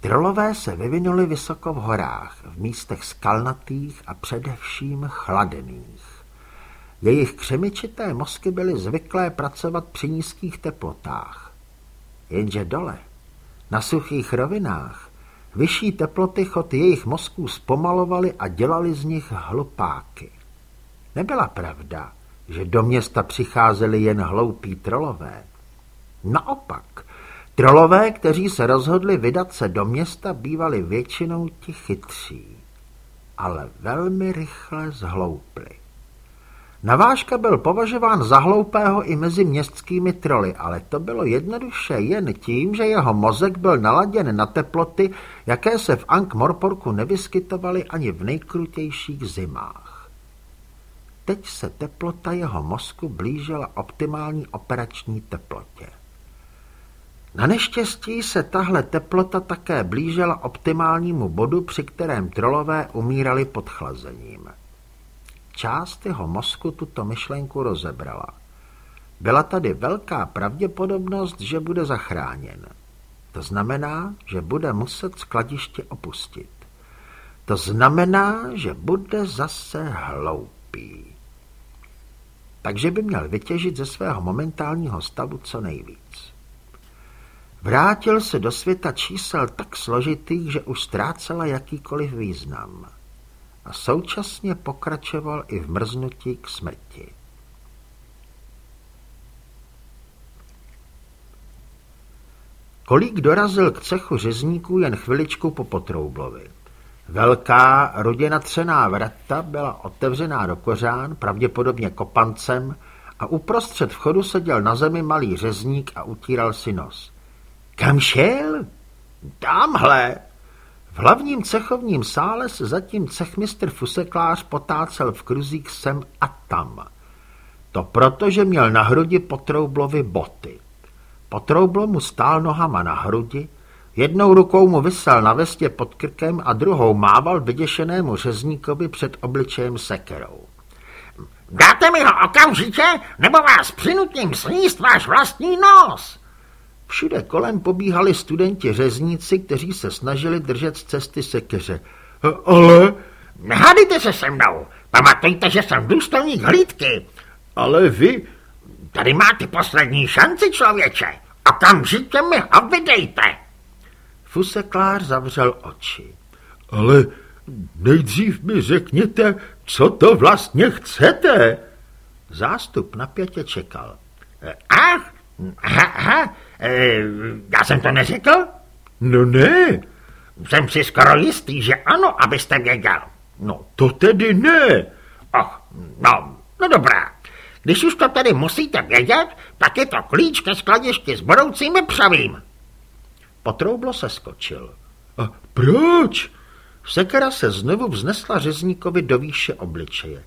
Speaker 1: Trolové se vyvinuli vysoko v horách, v místech skalnatých a především chladených. Jejich křemičité mozky byly zvyklé pracovat při nízkých teplotách. Jenže dole, na suchých rovinách, vyšší teploty chod jejich mozků zpomalovaly a dělali z nich hlupáky. Nebyla pravda, že do města přicházeli jen hloupí trolové. Naopak, trolové, kteří se rozhodli vydat se do města, bývali většinou ti chytří, ale velmi rychle zhloupli. Navážka byl považován za hloupého i mezi městskými troly, ale to bylo jednoduše jen tím, že jeho mozek byl naladěn na teploty, jaké se v Ankh-Morporku nevyskytovaly ani v nejkrutějších zimách. Teď se teplota jeho mozku blížila optimální operační teplotě. Na neštěstí se tahle teplota také blížila optimálnímu bodu, při kterém trolové umírali pod chlazením. Část jeho mozku tuto myšlenku rozebrala. Byla tady velká pravděpodobnost, že bude zachráněn. To znamená, že bude muset skladiště opustit. To znamená, že bude zase hloupý. Takže by měl vytěžit ze svého momentálního stavu co nejvíc. Vrátil se do světa čísel tak složitých, že už ztrácela jakýkoliv význam a současně pokračoval i v mrznutí k smrti. Kolík dorazil k cechu řezníků jen chviličku po Potroublovi. Velká rodina třená vrata byla otevřená do kořán, pravděpodobně kopancem, a uprostřed vchodu seděl na zemi malý řezník a utíral si nos. Kam šel? Tamhle. V
Speaker 2: hlavním cechovním sále se zatím cechmistr Fuseklář potácel v kruzích sem a tam. To proto, že měl na hrudi Potroublovi boty. Potroublo mu stál nohama na hrudi, jednou rukou mu vysel na vestě pod krkem a druhou mával vyděšenému řezníkovi před obličejem sekerou.
Speaker 1: Dáte mi ho okamžitě, nebo vás přinutím sníst váš vlastní nos!
Speaker 2: Všude kolem pobíhali studenti řezníci, kteří se snažili držet z cesty sekeře.
Speaker 3: Ale...
Speaker 1: Nehádejte se se mnou. Pamatujte, že jsem důstojník hlídky.
Speaker 3: Ale vy...
Speaker 1: Tady máte poslední šanci, člověče. Okamžitě mi ho vydejte.
Speaker 2: Fuseklář zavřel oči.
Speaker 3: Ale nejdřív mi řekněte, co to vlastně chcete.
Speaker 2: Zástup napětě čekal.
Speaker 1: Ach, aha, aha, E, já jsem to neřekl?
Speaker 3: No ne.
Speaker 1: Jsem si skoro jistý, že ano, abyste věděl.
Speaker 3: No to tedy ne.
Speaker 1: Och, no, no dobrá. Když už to tedy musíte vědět, tak je to klíč ke skladišti s budoucím přavím.
Speaker 2: Potroublo se skočil.
Speaker 3: A proč?
Speaker 2: Sekera se znovu vznesla řezníkovi do výše obličeje.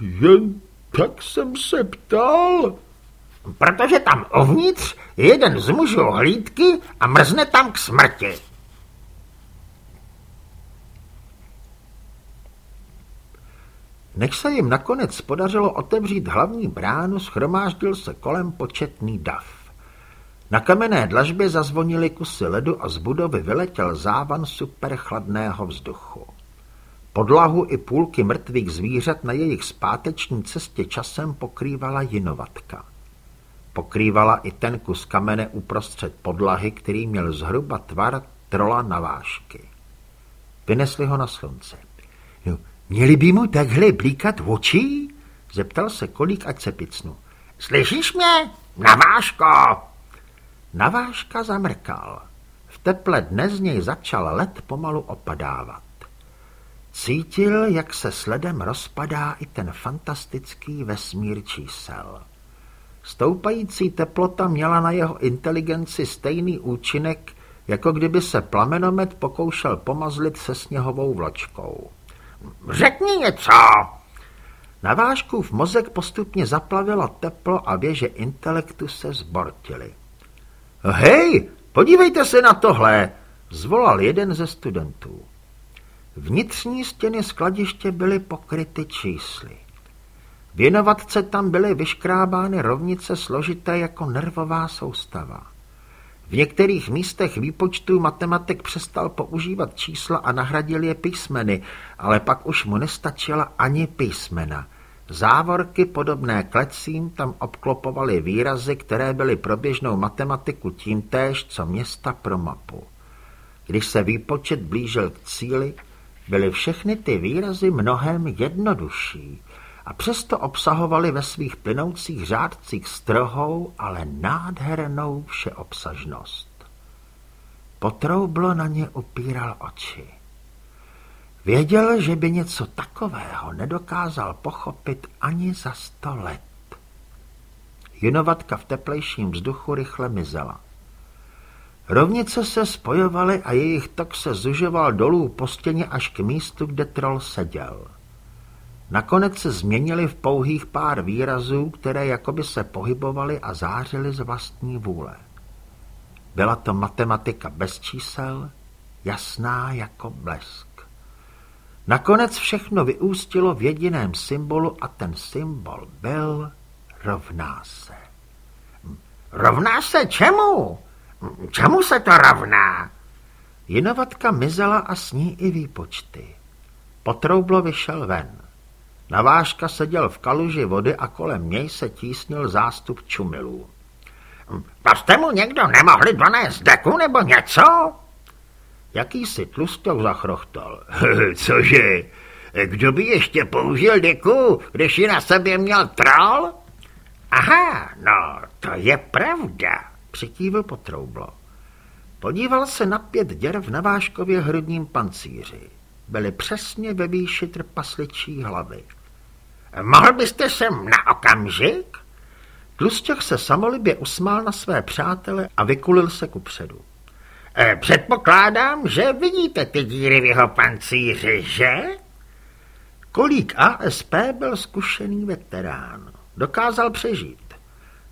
Speaker 3: Jen tak jsem se ptal.
Speaker 1: Protože tam uvnitř je jeden z mužů hlídky a mrzne tam k smrti.
Speaker 2: Než se jim nakonec podařilo otevřít hlavní bránu, schromáždil se kolem početný dav. Na kamenné dlažbě zazvonily kusy ledu a z budovy vyletěl závan superchladného vzduchu. Podlahu i půlky mrtvých zvířat na jejich zpáteční cestě časem pokrývala jinovatka. Pokrývala i ten kus kamene uprostřed podlahy, který měl zhruba tvar trola na vášky. Vynesli ho na slunce. No, měli by mu takhle blíkat oči? Zeptal se kolík, ať se picnu.
Speaker 1: Slyšíš mě? Navážko!
Speaker 2: Navážka zamrkal. V teple dne z něj začal led pomalu opadávat. Cítil, jak se sledem rozpadá i ten fantastický vesmír čísel. Stoupající teplota měla na jeho inteligenci stejný účinek, jako kdyby se plamenomet pokoušel pomazlit se sněhovou vločkou.
Speaker 1: Řekni něco!
Speaker 2: Na v mozek postupně zaplavilo teplo a věže intelektu se zbortily. Hej, podívejte se na tohle, zvolal jeden ze studentů. Vnitřní stěny skladiště byly pokryty čísly. Věnovatce tam byly vyškrábány rovnice složité jako nervová soustava. V některých místech výpočtů matematik přestal používat čísla a nahradil je písmeny, ale pak už mu nestačila ani písmena. Závorky podobné klecím tam obklopovaly výrazy, které byly pro běžnou matematiku tímtéž, co města pro mapu. Když se výpočet blížil k cíli, byly všechny ty výrazy mnohem jednodušší a přesto obsahovali ve svých plynoucích řádcích strohou, ale nádhernou všeobsažnost. Potroublo na ně upíral oči. Věděl, že by něco takového nedokázal pochopit ani za sto let. Jinovatka v teplejším vzduchu rychle mizela. Rovnice se spojovaly a jejich tok se zužoval dolů po stěně až k místu, kde troll seděl. Nakonec se změnili v pouhých pár výrazů, které jakoby se pohybovaly a zářily z vlastní vůle. Byla to matematika bez čísel, jasná jako blesk. Nakonec všechno vyústilo v jediném symbolu a ten symbol byl rovná se.
Speaker 1: Rovná se čemu? Čemu se to rovná?
Speaker 2: Jinovatka mizela a s ní i výpočty. Potroublo vyšel ven. Navážka seděl v kaluži vody a kolem něj se tísnil zástup čumilů.
Speaker 1: To jste mu někdo nemohli donést deku nebo něco?
Speaker 2: Jakýsi tlustou zachrochtal. <laughs>
Speaker 1: Cože? Kdo by ještě použil deku, když ji na sobě měl troll? Aha, no, to je pravda,
Speaker 2: přikývil potroublo. Podíval se na pět děr v navážkově hrudním pancíři. Byly přesně ve výši trpasličí hlavy.
Speaker 1: Mohl byste sem na okamžik?
Speaker 2: Tlustěch se samolibě usmál na své přátele a vykulil se kupředu.
Speaker 1: E, předpokládám, že vidíte ty díry v jeho pancíři, že?
Speaker 2: Kolík ASP byl zkušený veterán. Dokázal přežít.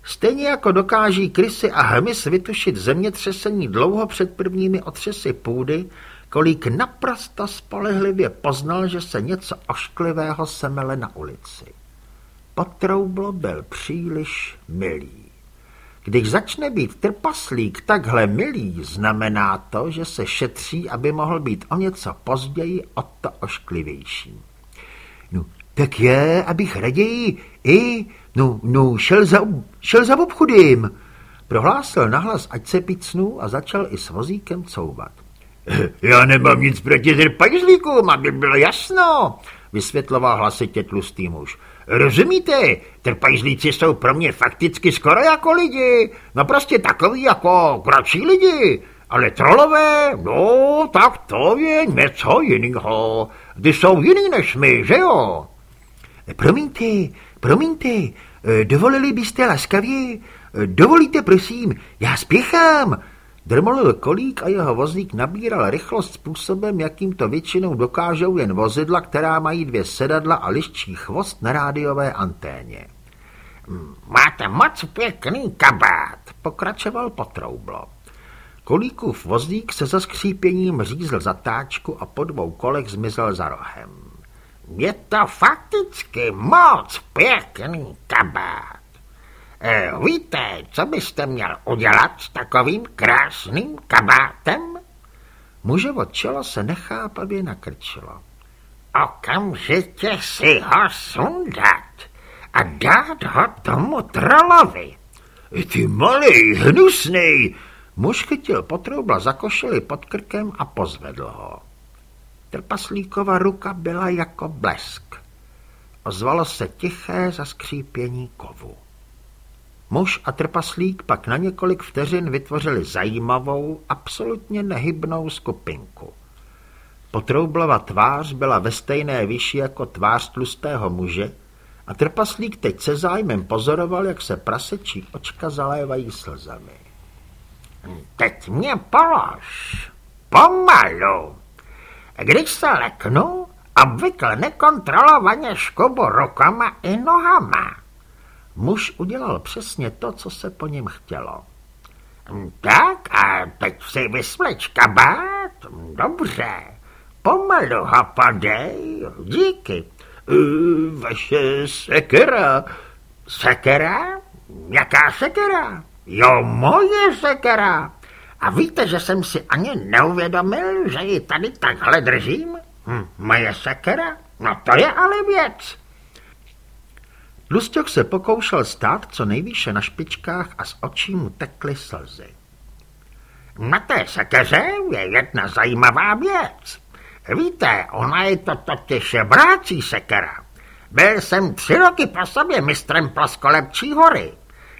Speaker 2: Stejně jako dokáží krysy a hmyz vytušit zemětřesení dlouho před prvními otřesy půdy, Kolík naprosto spolehlivě poznal, že se něco ošklivého semele na ulici. Potroublo byl příliš milý. Když začne být trpaslík takhle milý, znamená to, že se šetří, aby mohl být o něco později o to ošklivější. No, tak je, abych raději i, no, no, šel za, šel za obchodem, prohlásil nahlas, ať se picnu a začal i s vozíkem couvat. <clears throat>
Speaker 3: Já nemám nic proti trpajzlíkům, aby bylo jasno, vysvětloval hlasitě tlustý muž. Rozumíte, trpajzlíci jsou pro mě fakticky skoro jako lidi, no prostě takový jako kratší lidi, ale trolové, no tak to je něco jiného. Ty jsou jiný než my, že jo?
Speaker 2: Promiňte, promiňte, dovolili byste laskavě, dovolíte prosím, já spěchám, Drmolil kolík a jeho vozík nabíral rychlost způsobem, jakým to většinou dokážou jen vozidla, která mají dvě sedadla a liščí chvost na rádiové anténě.
Speaker 1: Máte moc pěkný kabát,
Speaker 2: pokračoval potroublo. Kolíkův vozík se za skřípěním řízl zatáčku a po dvou kolech zmizel za rohem.
Speaker 1: Je to fakticky moc pěkný kabát. E, víte, co byste měl udělat s takovým krásným kabátem?
Speaker 2: Muževo čelo se nechápavě nakrčilo.
Speaker 1: Okamžitě si ho sundat a dát ho tomu trolovi.
Speaker 3: Ty malý, hnusný!
Speaker 2: Muž chytil potroubla za košili pod krkem a pozvedl ho. Trpaslíkova ruka byla jako blesk. Ozvalo se tiché zaskřípění kovu. Muž a trpaslík pak na několik vteřin vytvořili zajímavou, absolutně nehybnou skupinku. Potroublova tvář byla ve stejné výši jako tvář tlustého muže a trpaslík teď se zájmem pozoroval, jak se prasečí očka zalévají slzami.
Speaker 1: Teď mě polož, pomalu. Když se leknu, obvykle nekontrolovaně škobu rukama i nohama.
Speaker 2: Muž udělal přesně to, co se po něm chtělo.
Speaker 1: Tak a teď si vysvleč kabát? Dobře. Pomalu ho podej. Díky.
Speaker 3: Vaše sekera.
Speaker 1: Sekera? Jaká sekera? Jo, moje sekera. A víte, že jsem si ani neuvědomil, že ji tady takhle držím? Hm, moje sekera? No to je ale věc.
Speaker 2: Lusťok se pokoušel stát co nejvýše na špičkách a z očí mu tekly slzy.
Speaker 1: Na té sekeře je jedna zajímavá věc. Víte, ona je to totiž brácí sekera. Byl jsem tři roky po sobě mistrem Plaskolepčí hory.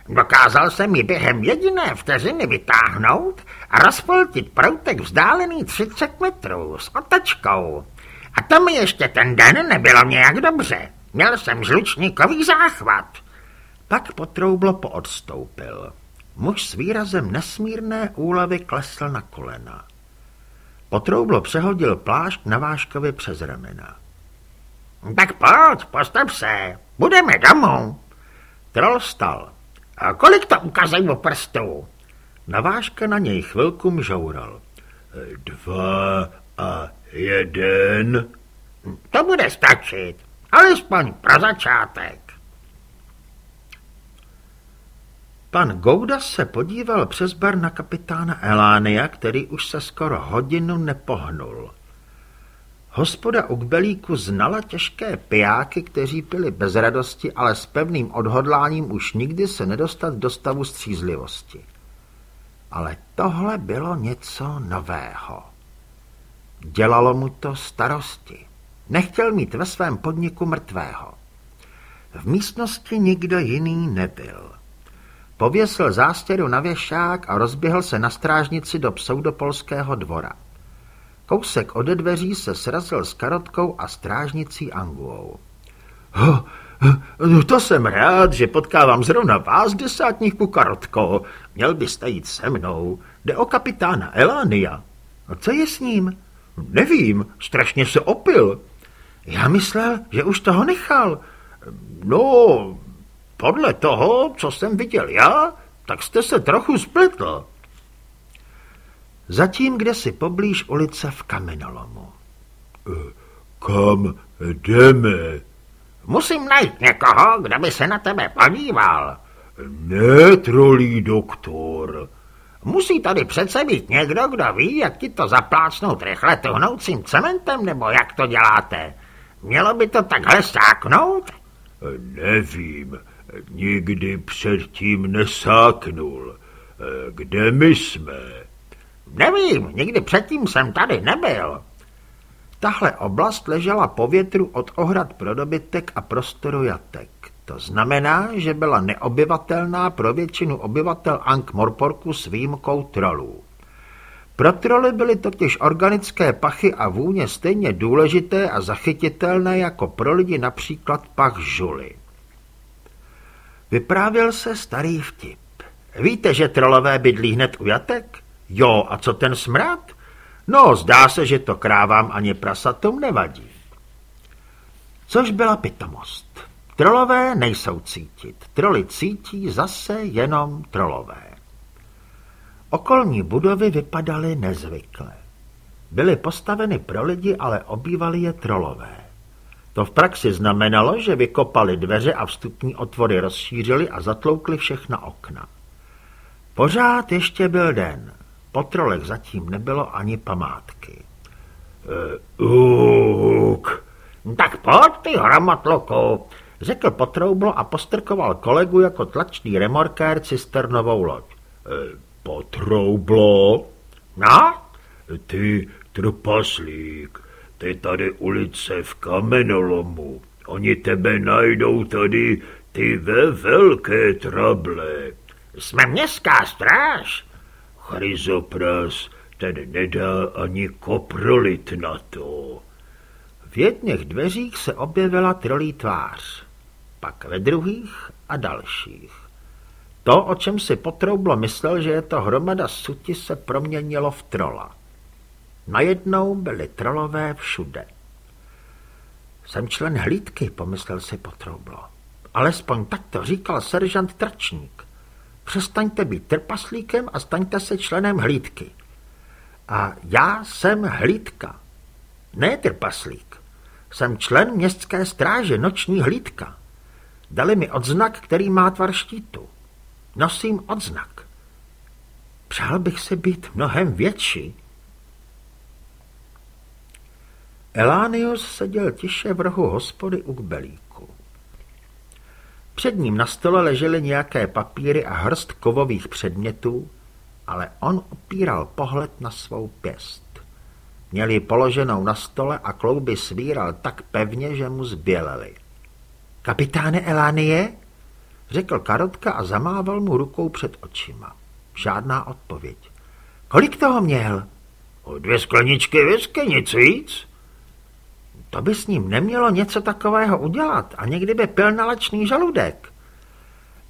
Speaker 1: Dokázal jsem ji během jediné vteřiny vytáhnout a rozpoltit proutek vzdálený 30 metrů s otačkou. A to mi ještě ten den nebylo nějak dobře. Měl jsem žlučníkový záchvat.
Speaker 2: Pak potroublo poodstoupil. Muž s výrazem nesmírné úlevy klesl na kolena. Potroublo přehodil plášť na váškovi přes ramena.
Speaker 1: Tak pojď, postav se, budeme domů.
Speaker 2: Troll stal.
Speaker 1: A kolik to ukazují o prstu?
Speaker 2: Navážka na něj chvilku mžoural.
Speaker 3: Dva a jeden.
Speaker 1: To bude stačit. Alespoň pro začátek.
Speaker 2: Pan Gouda se podíval přes bar na kapitána Elánia, který už se skoro hodinu nepohnul. Hospoda u kbelíku znala těžké pijáky, kteří pili bez radosti, ale s pevným odhodláním už nikdy se nedostat do stavu střízlivosti. Ale tohle bylo něco nového. Dělalo mu to starosti. Nechtěl mít ve svém podniku mrtvého. V místnosti nikdo jiný nebyl. Pověsil zástěru na věšák a rozběhl se na strážnici do pseudopolského dvora. Kousek ode dveří se srazil s karotkou a strážnicí Anguou.
Speaker 3: Ho,
Speaker 1: No to jsem rád, že potkávám zrovna vás, desátníku Karotko. Měl byste jít se mnou. Jde o kapitána Elánia. A co je s ním? Nevím, strašně se opil. Já myslel, že už toho nechal. No, podle toho, co jsem viděl já, tak jste se trochu spletl. Zatím, kde si poblíž ulice v kamenolomu.
Speaker 3: E, kam jdeme?
Speaker 1: Musím najít někoho, kdo by se na tebe podíval.
Speaker 3: Ne, trolí doktor.
Speaker 1: Musí tady přece být někdo, kdo ví, jak ti to zaplácnout rychle tuhnoucím cementem, nebo jak to děláte. Mělo by to takhle sáknout?
Speaker 3: Nevím, nikdy předtím nesáknul. Kde my jsme?
Speaker 1: Nevím, nikdy předtím jsem tady nebyl. Tahle oblast ležela po větru od ohrad pro dobytek a prostoru jatek. To znamená, že byla neobyvatelná pro většinu obyvatel Ankh-Morporku s výjimkou trolů. Pro troly byly totiž organické pachy a vůně stejně důležité a zachytitelné jako pro lidi například pach žuly. Vyprávěl se starý vtip. Víte, že trolové bydlí hned u jatek? Jo, a co ten smrad? No, zdá se, že to krávám ani prasatům nevadí. Což byla pitomost. Trolové nejsou cítit. Troly cítí zase jenom trolové. Okolní budovy vypadaly nezvykle. Byly postaveny pro lidi, ale obývali je trolové. To v praxi znamenalo, že vykopali dveře a vstupní otvory rozšířili a zatloukli všechna okna. Pořád ještě byl den. Po trolech zatím nebylo ani památky.
Speaker 3: Uk.
Speaker 1: Tak pojď ty hramotloku, řekl Potroublo a postrkoval kolegu jako tlačný remorkér cisternovou loď.
Speaker 3: Potroublo?
Speaker 1: No?
Speaker 3: Ty trpaslík, ty tady ulice v kamenolomu. Oni tebe najdou tady, ty ve velké trable.
Speaker 1: Jsme městská stráž.
Speaker 3: Chryzopras, ten nedá ani koprolit na to.
Speaker 1: V jedných dveřích se objevila trolí tvář pak ve druhých a dalších. To, o čem si potroublo myslel, že je to hromada suti, se proměnilo v trola. Najednou byly trolové všude. Jsem člen hlídky, pomyslel si potroublo. Alespoň tak to říkal seržant Tračník. Přestaňte být trpaslíkem a staňte se členem hlídky. A já jsem hlídka. Ne trpaslík. Jsem člen městské stráže, noční hlídka. Dali mi odznak, který má tvar štítu. Nosím odznak. Přál bych se být mnohem větší. Elánius seděl tiše v rohu hospody u kbelíku. Před ním na stole ležely nějaké papíry a hrst kovových předmětů, ale on opíral pohled na svou pěst. Měl ji položenou na stole a klouby svíral tak pevně, že mu zbělely. Kapitáne Elánie? Řekl Karotka a zamával mu rukou před očima. Žádná odpověď. Kolik toho měl?
Speaker 3: O dvě skleničky whisky, nic víc.
Speaker 1: To by s ním nemělo něco takového udělat a někdy by pil nalačný žaludek.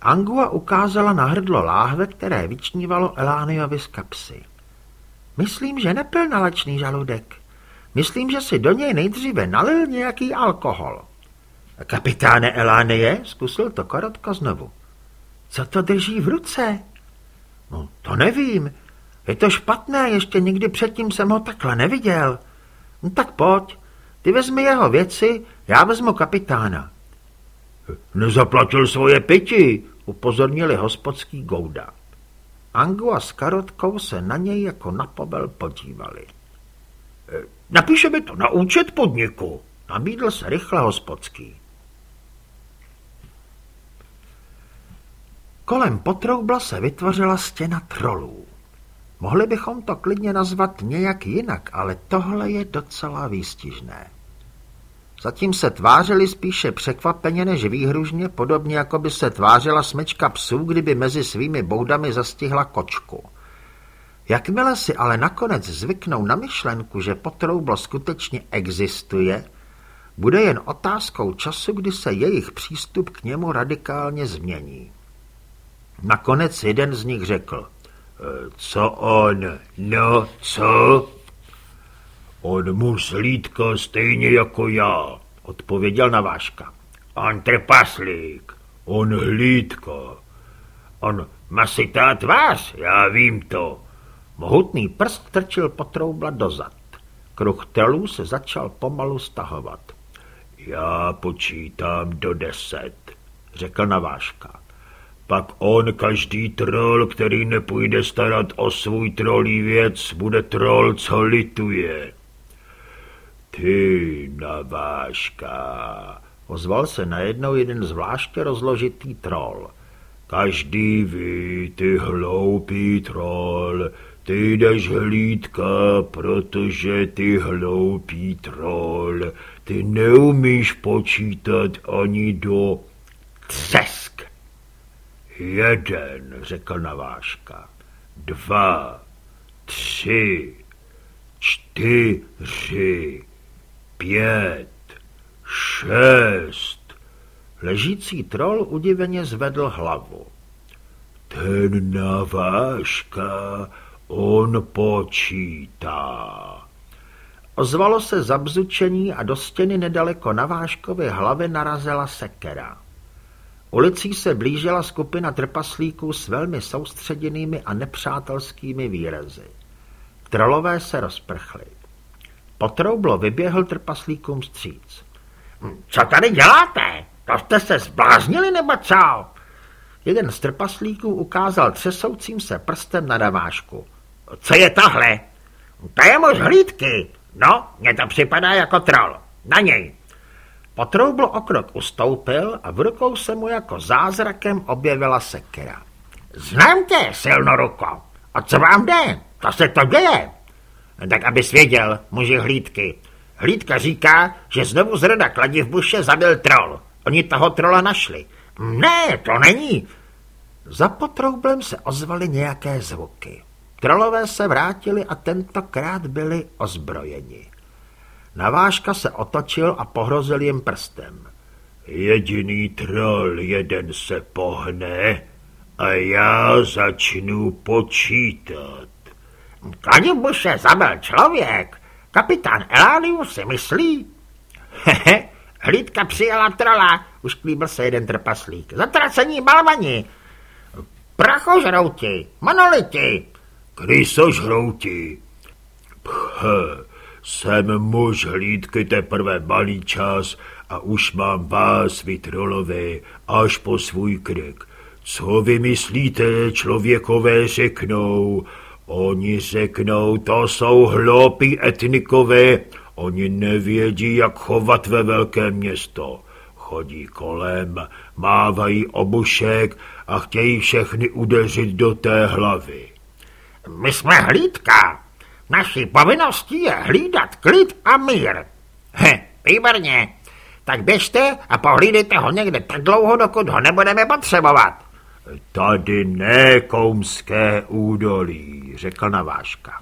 Speaker 1: Angua ukázala na hrdlo láhve, které vyčnívalo Elániovi z kapsy. Myslím, že nepil nalačný žaludek. Myslím, že si do něj nejdříve nalil nějaký alkohol. Kapitáne Elánie, zkusil to Karotka znovu. Co to drží v ruce? No, to nevím. Je to špatné, ještě nikdy předtím jsem ho takhle neviděl. No, tak pojď, ty vezmi jeho věci, já vezmu kapitána.
Speaker 3: Nezaplatil svoje piti,
Speaker 1: upozornili hospodský Gouda. Angua s Karotkou se na něj jako na pobel podívali.
Speaker 3: Napíšeme to na účet podniku,
Speaker 1: nabídl se rychle hospodský. Kolem potroubla se vytvořila stěna trolů. Mohli bychom to klidně nazvat nějak jinak, ale tohle je docela výstižné. Zatím se tvářili spíše překvapeně než výhružně, podobně jako by se tvářila smečka psů, kdyby mezi svými boudami zastihla kočku. Jakmile si ale nakonec zvyknou na myšlenku, že potroublo skutečně existuje, Bude jen otázkou času, kdy se jejich přístup k němu radikálně změní. Nakonec jeden z nich řekl, e, co on, no co? On mu slídka stejně jako já, odpověděl Naváška. On trpaslík, on hlídka, on masitá tvář, já vím to. Mohutný prst trčil potroubla dozad. Kruh telů se začal pomalu stahovat. Já počítám do deset, řekl Naváška. Pak on, každý troll, který nepůjde starat o svůj trolí věc, bude troll, co lituje. Ty, Naváška, ozval se najednou jeden zvláště rozložitý troll. Každý ví, ty hloupý troll, ty jdeš hlídka, protože ty hloupý troll, ty neumíš počítat ani do třesk. Jeden, řekl Naváška, dva, tři, čtyři, pět, šest. Ležící troll udiveně zvedl hlavu. Ten Naváška, on počítá. Ozvalo se zabzučení a do stěny nedaleko na Váškově hlavy narazila sekera. Ulicí se blížila skupina trpaslíků s velmi soustředěnými a nepřátelskými výrazy. Trolové se rozprchly. Potroublo vyběhl trpaslíkům stříc. Hm, co tady děláte? To jste se zbláznili nebo co? Jeden z trpaslíků ukázal třesoucím se prstem na davášku. Co je tohle? To je muž hlídky. No, mně to připadá jako troll. Na něj. Potroubl o krok ustoupil a v rukou se mu jako zázrakem objevila sekera. Znám tě, silnoruko. A co vám jde? To se to děje. Tak abys věděl, muži hlídky. Hlídka říká, že znovu z roda buše zabil troll. Oni toho trola našli. Ne, to není. Za potroublem se ozvaly nějaké zvuky. Trolové se vrátili a tentokrát byli ozbrojeni. Navážka se otočil a pohrozil jim prstem. Jediný troll jeden se pohne a já začnu počítat. Kladibuše zabil člověk. Kapitán Elánius si myslí. Hehe, hlídka přijela trola, ušklíbil se jeden trpaslík. Zatracení balvani. Prachožrouti, monoliti, krysožrouti. Pche, jsem muž hlídky teprve malý čas a už mám vás, vy trolové, až po svůj krk. Co vy myslíte, člověkové řeknou? Oni řeknou, to jsou hloupí etnikové, oni nevědí, jak chovat ve velké město. Chodí kolem, mávají obušek a chtějí všechny udeřit do té hlavy. My jsme hlídka. Naší povinností je hlídat klid a mír. He, výborně. Tak běžte a pohlídejte ho někde tak dlouho, dokud ho nebudeme potřebovat. Tady ne koumské údolí, řekl Naváška.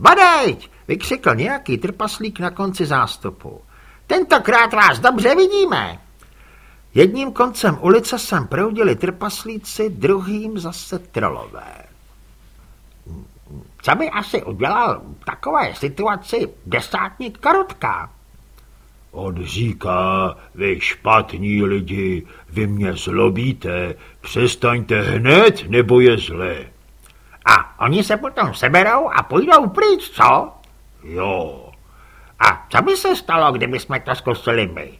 Speaker 1: Badejť, vykřikl nějaký trpaslík na konci zástupu. Tentokrát vás dobře vidíme. Jedním koncem ulice sem proudili trpaslíci, druhým zase trolové. Co by asi udělal v takové situaci desátník Karotka? On říká, vy špatní lidi, vy mě zlobíte, přestaňte hned, nebo je zlé. A oni se potom seberou a půjdou pryč, co? Jo. A co by se stalo, kdyby jsme to zkusili my?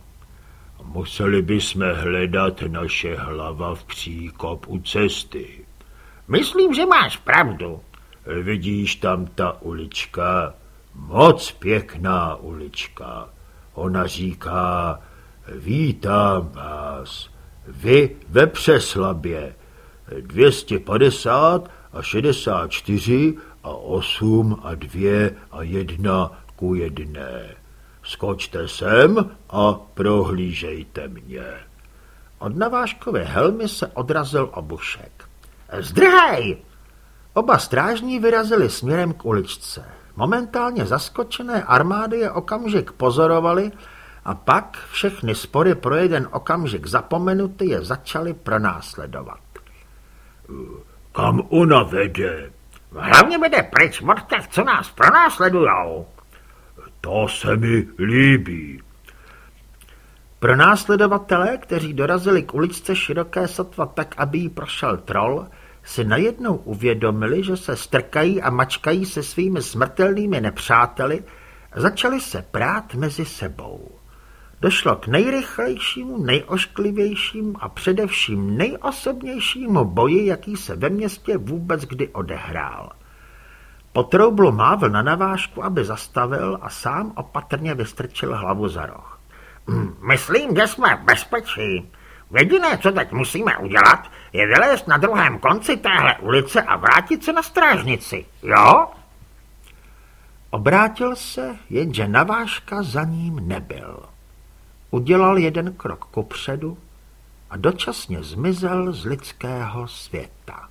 Speaker 1: Museli bychom hledat naše hlava v příkop u cesty. Myslím, že máš pravdu. Vidíš tam ta ulička? Moc pěkná ulička. Ona říká, vítám vás, vy ve Přeslabě, 250 a 64 a 8 a 2 a 1 ku jedné. Skočte sem a prohlížejte mě. Od navážkové helmy se odrazil obušek. Zdrhej! Oba strážní vyrazili směrem k uličce. Momentálně zaskočené armády je okamžik pozorovali
Speaker 2: a pak všechny spory pro jeden okamžik zapomenuty je začaly pronásledovat.
Speaker 3: Kam ona vede?
Speaker 1: Hlavně vede pryč od těch, co nás pronásledujou.
Speaker 3: To se mi líbí.
Speaker 2: Pronásledovatelé, kteří dorazili k uličce široké sotva tak, aby jí prošel troll, si najednou uvědomili, že se strkají a mačkají se svými smrtelnými nepřáteli začali se prát mezi sebou. Došlo k nejrychlejšímu, nejošklivějšímu a především nejosobnějšímu boji, jaký se ve městě vůbec kdy odehrál. Po troublu mávl na navážku, aby zastavil a sám opatrně vystrčil hlavu za roh. <clears throat>
Speaker 1: Myslím, že jsme v bezpečí. Jediné, co teď musíme udělat, je vylézt na druhém konci téhle ulice a vrátit se na strážnici, jo?
Speaker 2: Obrátil se, jenže navážka za ním nebyl. Udělal jeden krok kopředu a dočasně zmizel z lidského světa.